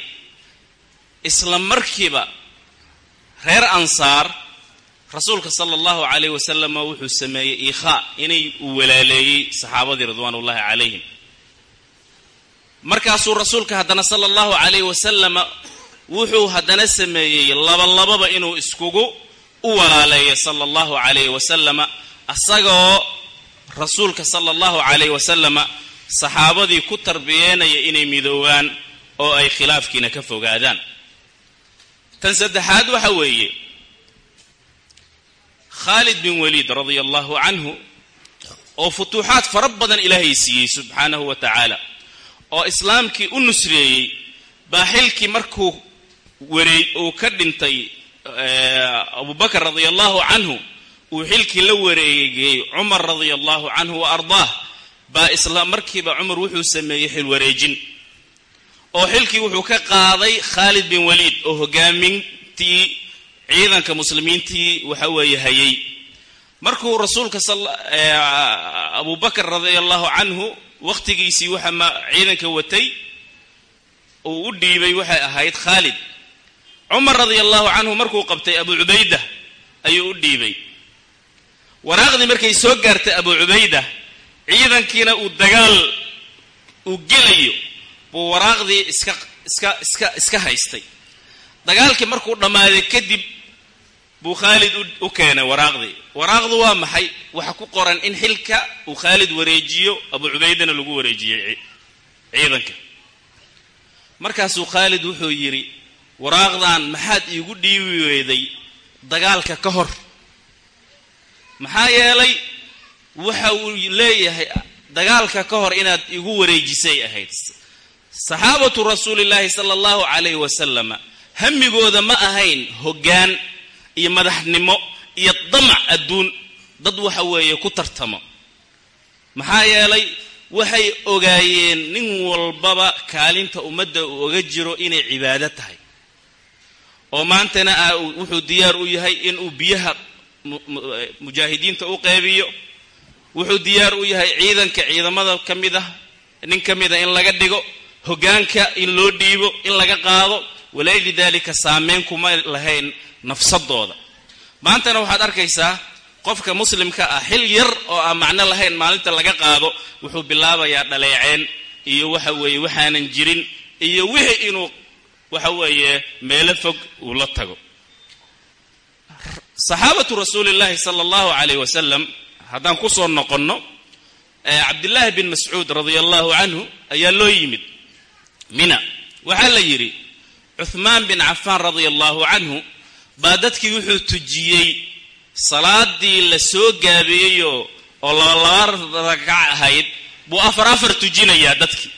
isla markiiba reer ansaar rasuulka sala allahu calayh wasalama wuxuu sameeyey iikhaa inay uu walaaleeyey saxaabadii ridwaanullahi calayhim markaasuu rasuulka haddana sala allahu calayh wasalama wuxuu haddana sameeyey labalababa inuu iskugu u walaaleeyo sala allahu calayh wasalama asagoo rasuulka sala allahu calayh wasalama saxaabadii ku tarbiyeenaya inay midoobaan oo ay khilaafkiina ka fogaadaan. Tan saddexaad waxa weeye khaalid bin waliid radia allahu canhu oo futuuxaad fara badan ilaahay siiyey subxaanahu wa tacaala oo islaamkii u nusreeyey baa xilkii markuu wareey uu ka dhintay abubakar radia allahu canhu uu xilkii la wareegay cumar radia allahu canhu wa ardaah baa isla markiiba cumar wuxuu sameeyey xil wareejin oo xilkii wuxuu ka qaaday khaalid bin waliid oo hogaamintii ciidanka muslimiintii waxa weeye hayay. Markuu rasuulka abubakar radia allahu canhu wakhtigiisii waxa ma ciidanka watay uu u dhiibay waxay ahayd khaalid. Cumar radia allahu canhu markuu qabtay abu cubayda ayuu u dhiibay. Waraaqdii markay soo gaartay abu cubayda ciidankiina uu dagaal uu gelayo buu waraaqdii iska iska iska iska haystay. Dagaalkii markuu dhammaaday kadib buu khaalid u keenay waraaqdii waraaqdu waa maxay? Waxa ku qoran in xilka uu khaalid wareejiyo abu cubaydana lagu wareejiyey ciidanka. Markaasuu khaalid wuxuu yidhi waraaqdan maxaad iigu dhiibi weyday dagaalka ka hor? Maxaa yeelay waxa uu leeyahay dagaalka ka hor inaad igu wareejisay ahayd. Saxaabatu rasuulillaahi sala allahu calayhi wasalama hamigooda ma ahayn hoggaan iyo madaxnimo iyo damac adduun. Dad waxa weeye ku tartamo. Maxaa yeelay waxay ogaayeen nin walbaba kaalinta ummadda uu oga jiro inay cibaado tahay. Oo maantana ah wuxuu diyaar u yahay inuu biyaha mujaahidiinta u qeybiyo. Wuxuu diyaar u yahay ciidanka ciidamada ka mid ah nin ka mid a in laga dhigo hoggaanka in loo dhiibo in laga qaado. Walayli daalika saameyn kuma lahayn nafsadooda. Maantana waxaad arkaysaa qofka muslimka ah xil yar oo aan macno lahayn maalinta laga qaado wuxuu bilaabayaa dhaleeceen iyo waxa weeye waxaanan jirin iyo wixii inuu waxa weeye meelo fog uu la tago. Saxaabatu rasuulillahi sala allahu calayh wasalam haddaan ku soo noqonno cabdillaahi bin mascuud radia allahu canhu ayaa loo yimid. Mina waxaa la yidhi cuhmaan bin cafaan radia allahu canhu baa dadkii wuxuu tujiyey salaadii la soo gaabeeyeyoo oo labalaba rakac ahayd buu afar afar tujinayaa dadkii.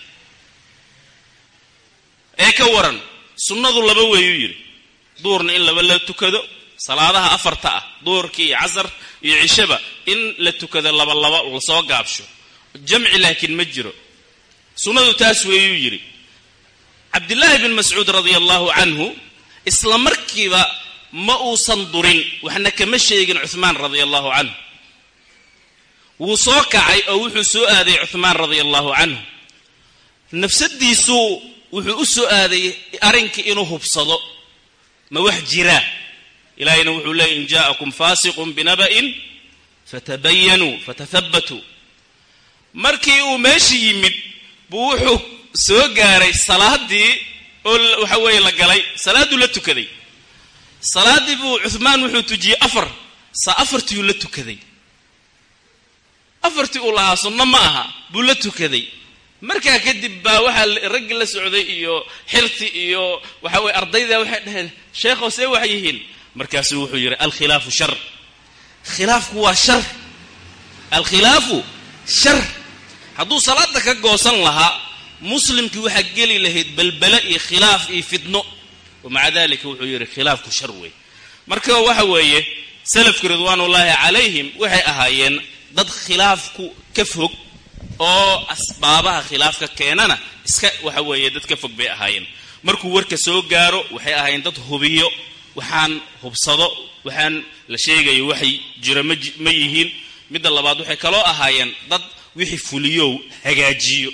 Ee ka waran sunnadu laba weeyuu yidhi. Duurna in laba la tukado salaadaha afarta ah duurkii iyo casar iyo cishaba in la tukado laba laba la soo gaabsho. Jamci laakiin ma jiro. Sunnadu taas weeyuu yidhi. Cabdillaahi bin mascuud radia allahu canhu isla markiiba ma uusan durin. Waxna kama sheegin cuhmaan radia allahu canhu wuu soo kacay oo wuxuu soo aaday cuhmaan radia allahu canhu nafsadiisuu wuxuu u soo aaday arrinkii inuu hubsado. Ma wax jiraa ilaahayna wuxuu leeyay in jaa'akum faasiqun binaba'in fatabayanuu fatahabbatuu markii uu meesha yimid buu wuxuu soo gaaray salaadii oo waxa weeye la galay. Salaadduu la tukaday salaaddii buu cuhmaan wuxuu tujiyey afar. Saa afartiiuu la tukaday. Afartii uu lahaa sunno ma aha buu la tukaday. Markaa kadib baa waxaa raggii la socday iyo xirti iyo waxa weye ardayda waxay dhaheen sheekhow see wax yihiin? Markaasuu wuxuu yidhi alkhilaafu shar. Khilaafku waa shar. Alkhilaafu shar. Hadduu salaada ka goosan lahaa muslimkii waxaa geli lahayd balbele iyo khilaaf iyo fitno wamaca dalika wuxuu yidhi khilaafku shar wey marka waxa weeye salafku ridwaanullaahi calayhim waxay ahaayeen dad khilaafku ka fog oo asbaabaha khilaafka keenana iska waxa weeye dad ka fog bay ahaayeen. Markuu warka soo gaaro waxay ahaayeen dad hubiyo waxaan hubsado waxaan la sheegayo waxay jiro ma yihiin. Midda labaad waxay kaloo ahaayeen dad wixii fuliyow hagaajiyo.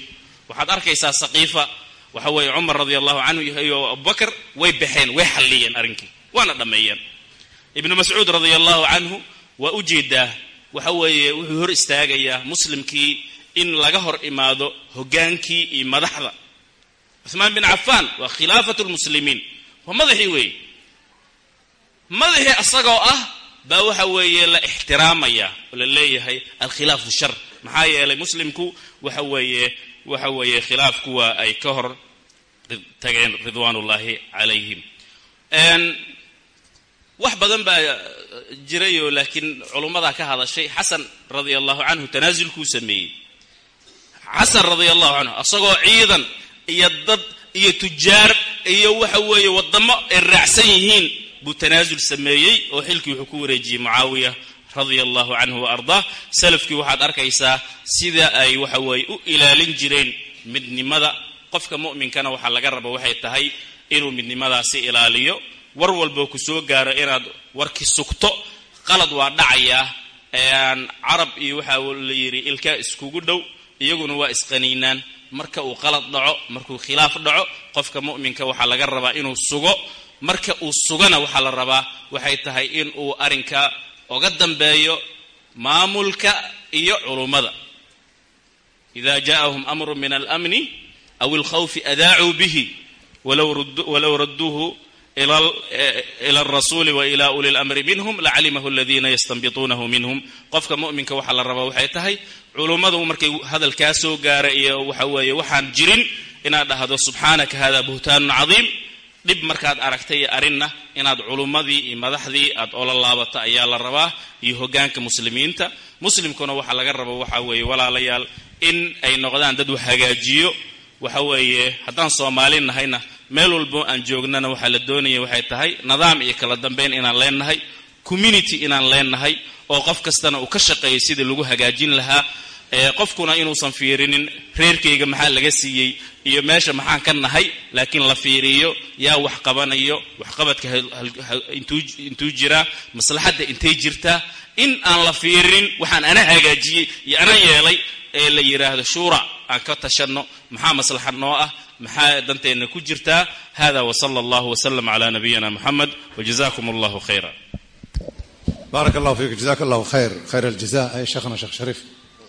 Waxaad arkaysaa saqiifa waxa weeye cumar radia allahu canhu iyo abubakar way baxeen way xalliyeen arrinkii waana dhammeeyeen. Ibnu mascuud radia allahu canhu waa u jeedaa waxa weeye wuxuu hor istaagayaa muslimkii in laga hor imaado hoggaankii iyo madaxda. Cuhmaan bin cafaan waa khilaafatu lmuslimiin waa madaxii weeye. Madaxii asagoo ah baa waxa weeye la ixtiraamaya oo la leeyahay alkhilaafu shar. Maxaa yeelay muslimku waxa weeye waxa weeye khilaafku waa ay ka hor tageen ridwaanullaahi calayhim. Wax badan baa jirayoo laakiin culummadaa ka hadashay. Xasan radia allahu canhu tanaasulkuu sameeyey. Xasan radia allahu canhu asagoo ciidan iyo dad iyo tujaar iyo waxa weeye waddamo ay raacsan yihiin buu tanaasul sameeyey oo xilkii wuxuu ku wareejiyey mucaawiya radia allahu canhu wa ardaa salafkii waxaad arkaysaa sida ay waxa weeye u ilaalin jireen midnimada. Qofka mu'minkana waxaa laga raba waxay tahay inuu midnimadaasi ilaaliyo. War walboo ku soo gaaro inaad warkii sugto qalad waa dhacayaa carab iyo waxaa la yidhi ilkaa iskugu dhow iyaguna waa isqaniinaan. Marka uu qalad dhaco markuu khilaaf dhaco qofka mu'minka waxaa laga rabaa inuu sugo. Marka uu sugana waxaa la rabaa waxay tahay in uu arrinka oga dambeeyo maamulka iyo culummada. Ida ja'ahum amru min almni aw alkhawfi adaacuu bihi walow radduuhu ila alrasuuli wa ila uli lamri minhum lacalimahu aladiina yastanbituunahu minhum. Qofka mu'minka waxaa la rabaa waxay tahay culummadu markay hadalkaa soo gaara iyo waxa weeye waxaan jirin inaad dhahdo subxaanaka hada buhtaanun cadiim dhib markaad aragtay arrinna inaad culummadii iyo madaxdii aad ola laabato ayaa la rabaa iyo hoggaanka muslimiinta. Muslimkuna waxaa laga raba waxa weeye walaalayaal in ay noqdaan dad wax hagaajiyo. Waxa weeye haddaan soomaali nahayna meel walbo aan joognana waxaa la doonaya waxay tahay nidaam iyo kala dambeyn inaan leenahay community inaan leenahay oo qof kastana uu ka shaqeeyo sidii lagu hagaajin lahaa qofkuna inuusan fiirinin reerkayga maxaa laga siiyey iyo meesha maxaan ka nahay laakiin la fiiriyo yaa wax qabanayo waxqabadka intuu jiraa maslaxadda intay jirtaa in aan la fiirin waxaan ana hagaajiyey iyo ana yeelay ee la yidhaahdo shuura aan ka tashanno maxaa maslaxa noo ah maxaa danteenna ku jirtaa hada wsala allahu wslm cla nabiyina muxamed wjazakum allahu khayra baarak allahu fiik jazak allahu khayr khayr aljaza ay sheekhna sheekh shariif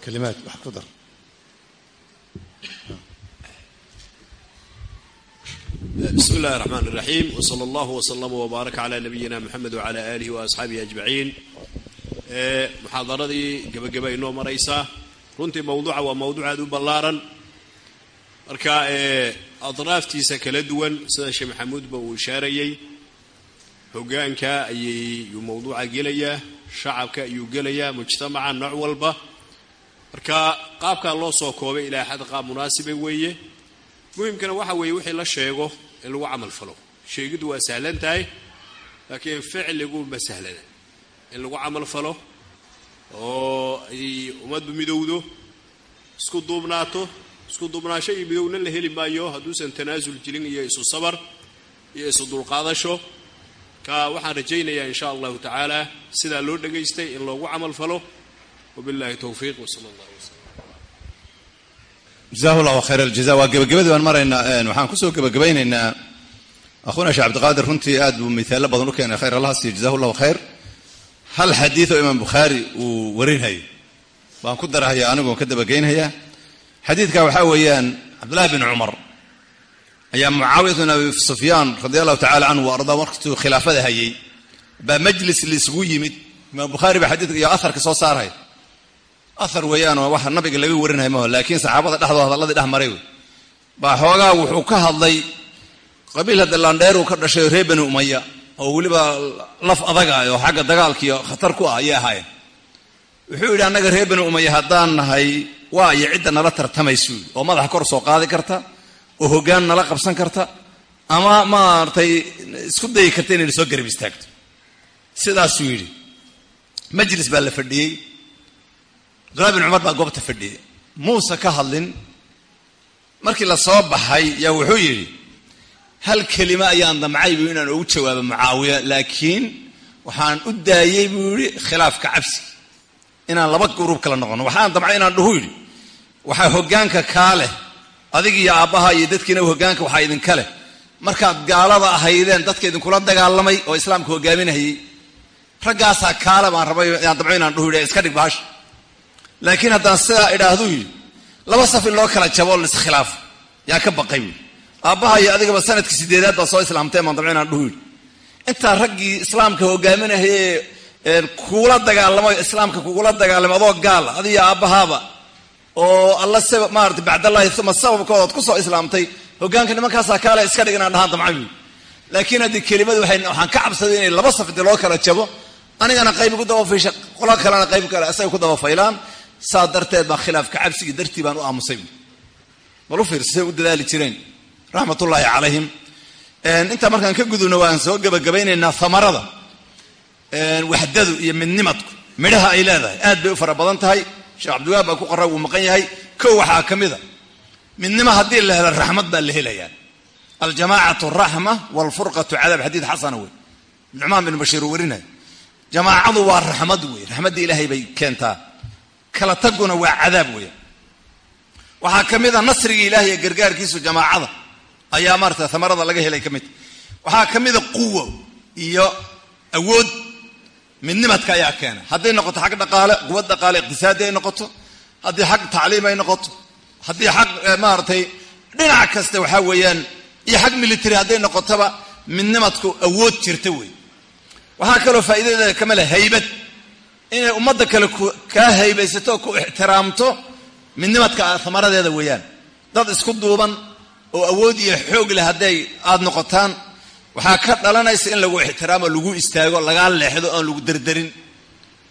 kalimaad wax ku dar بسم الله الرحمن الرحيم وصلى الله وسلم وبارك على نبينا محمد وعلى آله وأصحابه أجمعين محاضرتي gabagaba inoo maraysaa runtii mawduuca waa mawduuc aad u ballaaran marka adraaftiisa kala duwan sida sheekh maxamuudba uu ishaarayey hogaanka ayuu mawduuca gelayaa shacabka ayuu gelayaa mujtamaca nooc walba marka qaabkaa loo soo koobay ilaa xad qaab munaasiba weeye. Muhimkana waxa weeye wixii la sheego in lagu camal falo. Sheegiddu waa sahlan tahay laakiin ficligu ma sahlana in lagu camal falo oo ay ummaddu midowdo isku duubnaato isku duubnaasho iyo midowna la heli maayo hadduusan tanaasul jirin iyo isu sabar iyo isu dulqaadasho. Ka waxaan rajaynayaa in sha allahu tacaala sidaa loo dhegaystay in loogu camal falo wabillahi towfiiq wsala allah wslam jazahu llahu aljaza waa gebagabadii baan maraynaa waxaan ku soo gebagabaynaynaa akhuna sheekh cabdiqaadir runtii aad buu mihaalo badan u keenay khayr allah siiyo jazahu khayr hal xadiid oo imaam bukhaari uu warinhayo baan ku darahaya anigoon ka dabageynhayaa xadiidka waxaa weeyaan cabdullahi bin cumar ayaa mucaawiyat bin abi sufyaan radia allahu tacala canhu ardaa markastuu khilaafada hayay baa majlis laisugu yimid imaam bukhaari baa xadiidka iyo aharka soo saarhay ahar weeyaanoo waxa nabiga laga warinaya maho laakiin saxaabada dhexdoo hadalladii dhex maray wey. Baa xoogaa wuxuu ka hadlay qabiil hadda laandheer uu ka dhashay reer bani umaya oo weliba laf adaga oo xagga dagaalkiiyo khatar ku ah ayay ahaayeen. Wuxuu yidhi annaga reer bani umaya haddaan nahay waa iyo cidda nala tartamaysu yidhi oo madaxa kor soo qaadi karta oo hoggaan nala qabsan karta ama maaragtay isku dayi karta inayna soo garab istaagto. Sidaasuu yidhi majlis baa la fadhiyey cabdullahi bin cumar baa goobta fadhiyey muuse ka hadlin markii la soo baxay yaa wuxuu yidhi hal kelima ayaan damcay buu inaan ugu jawaabo mucaawiya laakiin waxaan u daayey buu yidhi khilaafka cabsi. Inaan laba gruub kala noqono. Waxaan damcay inaan dhuhu yidhi waxaa hoggaanka kaa leh adig iyo aabbaha iyo dadkiina hoggaanka waxaa idinka leh. Markaad gaalada ahaydeen dadka idinkula dagaalamay oo islaamka hogaaminahayey raggaasaa kaale baan rabay aan damco inaan dhuhu yidhi iska dhig bahasha laakiin haddaan sidaa idhaahdu yidhi laba saf loo kala jabo o laiskhilaafo yaa ka baqay buui aabbaha iyo adigaba sannadkii sideedaad baa soo islaamtee maan damco inaan dhuhu yidhi. Intaa raggii islaamka hogaaminahayee kugula dagaalamay islaamka kugula dagaalamay adoo adiyo aabbahaaba oo alla maarata bacdallahi uma sababkoodaad ku soo islaamtay hogaanka nimankaasaa kaale iska dhig dhahaan damca buui laakiin haddii kelimadu waxaan ka cabsaday inay laba saf loo kala jabo anigana qayb ku dabafaysha qola kalena qayb kale asagay ku dabafaylaan saa darteed baa khilaafka cabsigii dartii baan u aamusay. Buui bal u fiirsa say u dadaali jireen? Raxmatullaahi calayhim. Intaa markaan ka gudubno waan soo gebagabaynaynaa hamarada waxdadu iyo midnimadku midhaha ay leedahay aad bay u fara badan tahay. Sheekh cabdiwaab baa ku qora wuu maqan yahay kow waxaa ka mida midnimo haddii la helo raxmad baa la helayaa aljamaacatu raxma waalfurqatu cadaab xadiid xasana wey nucmaan bin bashiir uu warinaya jamaacadu waa raxmad wey raxmaddii ilaahay bay keentaa kala taguna waa cadaab weya waxaa ka mid a nasrigii ilahay ee gargaarkiisu jamaacada ayaa maarata hamarada laga helay ka midta waxaa ka mida quwo iyo awood. Midnimadka ayaa keena. Hadday noqoto xag dhaqaale quwad dhaqaale iqtisaadi ay noqoto. Haddii xag tacliim ay noqoto. Haddii xag maaragtay dhinac kasta waxaa weeyaan iyo xag military hadday noqotoba midnimadku awood jirta wey waxaa kaloo faa'iidadeeda kama leh haybad inay ummadda kale kaa haybaysato ku ixtiraamto midnimadka amaradeeda weeyaan. Dad isku duuban oo awood iyo xoog leh hadday aada noqotaan waxaa ka dhalanaysa in lagu ixtiraamo lagu istaago lagaa leexdo oon lagu derderin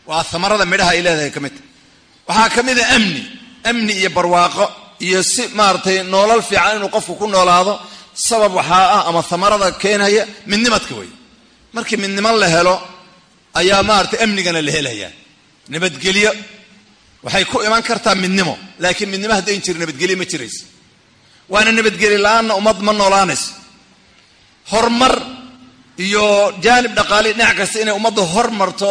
waa amarada midhaha ay leedahay ka midta waxaa ka mid a amni. Amni iyo barwaaqo iyo si maaragtay noolal fiican inuu qofku ku noolaado sabab waxaa ah ama amarada keenaya midnimadka wey markii midnimo la helo ayaa maaratay amnigana la helayaa nabadgelyo waxay ku iman kartaa midnimo laakiin midnimo haddayn jiri nabadgelyo ma jirayso waana nabadgeli la'aanna ummad ma noolaanayso horumar iyo jaanib dhaqaali dhinac kasta inay ummadda hormarto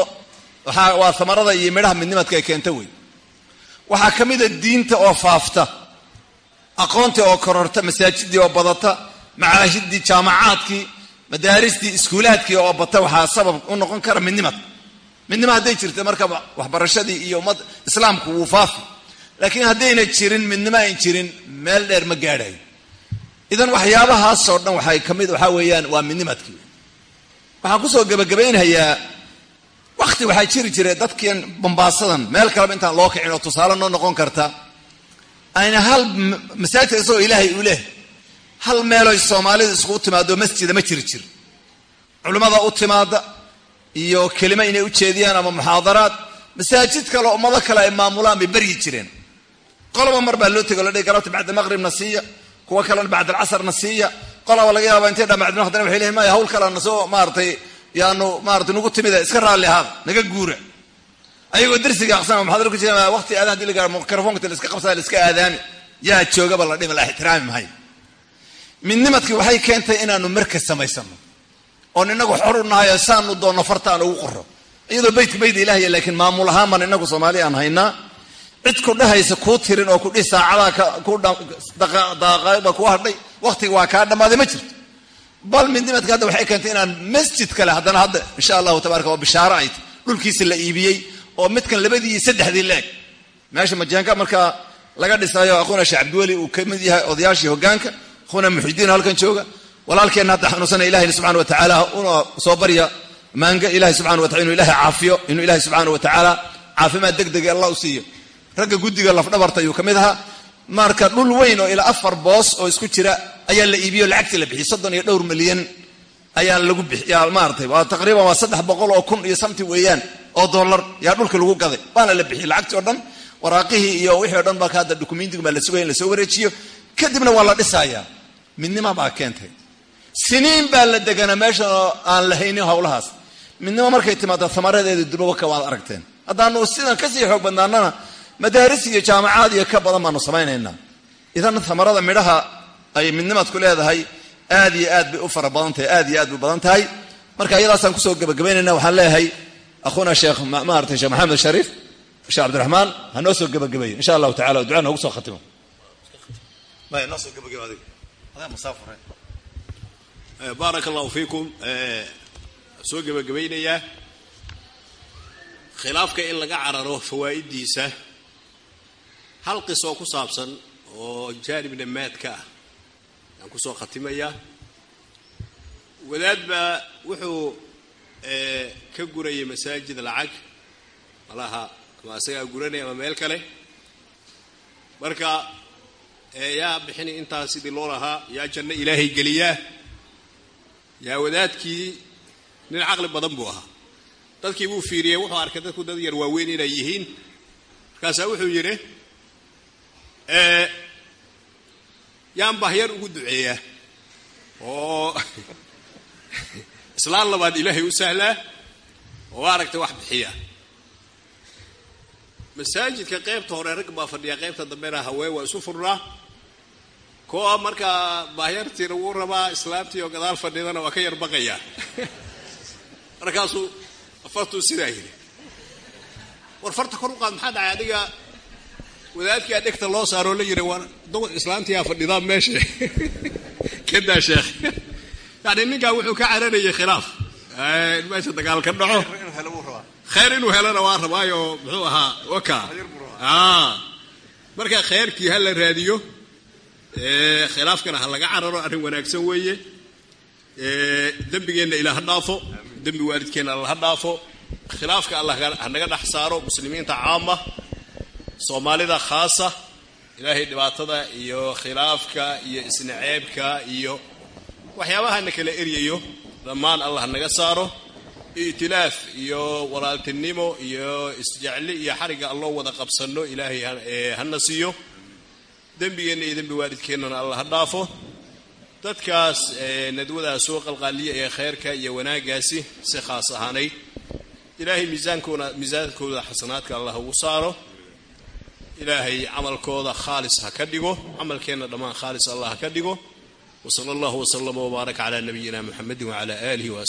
waxaa waa hamarada iyo midhaha midnimadka ay keenta wey waxaa ka mida diinta oo faafta aqoontii oo kororta masaajidii oo badata macaashidii jaamacaadkii madaaristii iskuulaadkii oo bata waxaa sabab u noqon kara midnimad. Midnimo hadday jirta marka waxbarashadii iyo ummad islaamku wuu faafi. Laakiin haddayna jirin midnimo ayn jirin meel dheer ma gaadhayo idan waxyaabahaasoo dhan waxay ka mid waxaa weeyaan waa midnimadkii. Waxaan ku soo gebagabaynhayaa wakti waxaa jiri jira dadkiin bambaasadan meel kaleba intaan loo kicin oo tusaale noo noqon karta ayna hal masaajid isagoo ilaahay u leh hal meeloy soomaalida iskugu timaado masjida ma jiri jir. Culimmada u timaada iyo kelimo inay u jeediyaan ama muxaadaraad masaajid kale ummado kale ay maamulaan bay beryi jireen. Qoloba mar baa loo tego la dhihi galabta bacda maqribna siiya kuwa kalena bacd alcasarna siiya. Qolaba laga yaaba intay dhamacdin hadana waxay leeyihiin maya hawl kalena soo maaratay yaanu maarata nagu timida iska raalli ahaada naga guura. Ayagoo darsiga aqsama muxaadaro ku jira waqti aadan haddii lagaa mikrofonka la iska qabsada la iska aadaami yaa joogaba la dhimi la ixtiraami mahayo midnimadkii waxay keentay inaanu markas samaysano oon inagu xor u nahay oo saanu doonno farta aan ugu qoro iyadoo beytka beyda ilahaya laakiin maamul ahaan baan inagu soomaali aan haynaa cid ku dhehaysa kuu tirin oo kudhihi saacadaa kuu hadhay waqtiga waa kaa dhammaaday ma jirto. Bal midnimadka hadda waxay keentay inaan masjid kale haddana hadda insha allahu tabaraka waa bishaaro ay dhulkiisa la iibiyey oo midkan labadii iyo saddexdii leeg. Meesha majaanka markaa laga dhisayo aquna sheekh cabdiweli uu ka mid yahay odayaashii hogaanka aquna muxidiin halkan jooga. Walaalkeenna hadda xanuunsana ilahayna subxana wa tacaala una soo barya maanga ilahay subxana wa tacala inuu ilahay caafiyo inuu ilahay subxaana wa tacaala caafimaad deg dega allah u siiyo. Ragga guddiga lafdhabarta ayuu ka mid ahaa marka dhul weyn oo ilaa afar boos oo isku jira ayaa la iibiyo lacagtii la bixiyey soddon iyo dhowr milyan ayaa lagu bixiya maaratay waa taqriiban waa saddex boqol oo kun iyo samti weeyaan oo dollar. Yaa dhulka lagu gaday waana la bixiyey lacagtii o dhan waraaqihii iyo wixii o dhan baa ka hadda dukumentiga baa la in la soo wareejiyo. Kadibna waa la dhisayaa midnimo baa keentay siniin baa la deganaa meeshan aan lahaynin howlahaas midnimo markay timaado amaradeeda durwaka waad aragteen. Haddaanu sidan ka sii xoog badnaanana madaaris iyo jaamacaad iyo ka badan baanu samaynaynaa. Idan amarada midhaha ay midnimadku leedahay aad iyo aad bay u fara badan tahay aad iyo aad bay badan tahay. Marka iyadaasaan ku soo gebagabaynayna waxaan leeyahay akhuna sheekh maarata sheekh maxamed shariif sheekh cabdiraxmaan ha noo soo gebagabeeyo. Insha allahu tacala ducaa noogu soo khatimo baaraka allahu fiikum. Soo gebagabaynayaa khilaafka in laga cararo fawaa'idiisa. Hal qisoo ku saabsan oo jaanib dhammaadka ah. Ayaan ku soo khatimayaa wadaad baa wuxuu ka gurayay masaajid lacag. Malaha ama asagaa guranaya ama meel kale. Marka yaa bixini intaas sidii loo lahaa yaa janno ilaahay geliyaa yaa wadaadkii nin caqli badan buu ahaa. Dadkii buu fiiriyey wuxuu arkay dadku dad yar waaweyn inay yihiin. Markaasaa wuxuu yidhi yaan bahyar ugu duceeyaa oo [laughs] islaan labaad ilaahay u sahlaa oo aragta wax bixiya masaajidka qaybta hore rag baa fadhiya qaybta dambena haween waa isu furnaa koo markaa baahyartiina wuu rabaa islaamtii oo gadaal fadhidana waa ka yar baqayaa [laughs] markaasuu afartuu sidaa yidhi. War farta kor u qaad maxaa dhacay adiga wadaadkaa dhegta loo saaroo la yidhi war islaantiyaa fadhidaa meesha [laughs] kadaa sheekh. [laughs] Yani ninkaa wuxuu ka cararayay khilaaf. Meesha dagaal ka dhaco khayr inuu helana waa rabaayo muxuu ahaa waka. Marka khayrkii ha la raadiyo khilaafkana ha laga cararo arrin wanaagsan weeye. Dembigeenna ilaa ha dhaafo dembi waalidkeenna alla ha dhaafo. Khilaafka allah hanaga dhex saaro muslimiinta caama soomaalida khaasa ilaahay dhibaatada iyo khilaafka iyo isnaceebka iyo waxyaabahana kala eryayo dhammaan allah naga saaro i'tilaaf iyo walaaltinimo iyo isjecli iyo xarigga alloo wada qabsanno ilaahay hana siiyo dembigeenna iyo dembi waalidkeennana allah ha dhaafo. Dadkaas nadwadaas soo qalqaaliya ee khayrka iyo wanaaggaasi si khaas ahaanayd ilaahay miisaankooda miisaankooda xasanaadka allah ugu saaro. Ilaahay camalkooda khaalis ha ka dhigo. Camalkeenna dhammaan khaalis allah ha ka dhigo. Wsala allahu wslama wbaaraka cala nabiyina muxamedi wcala alihi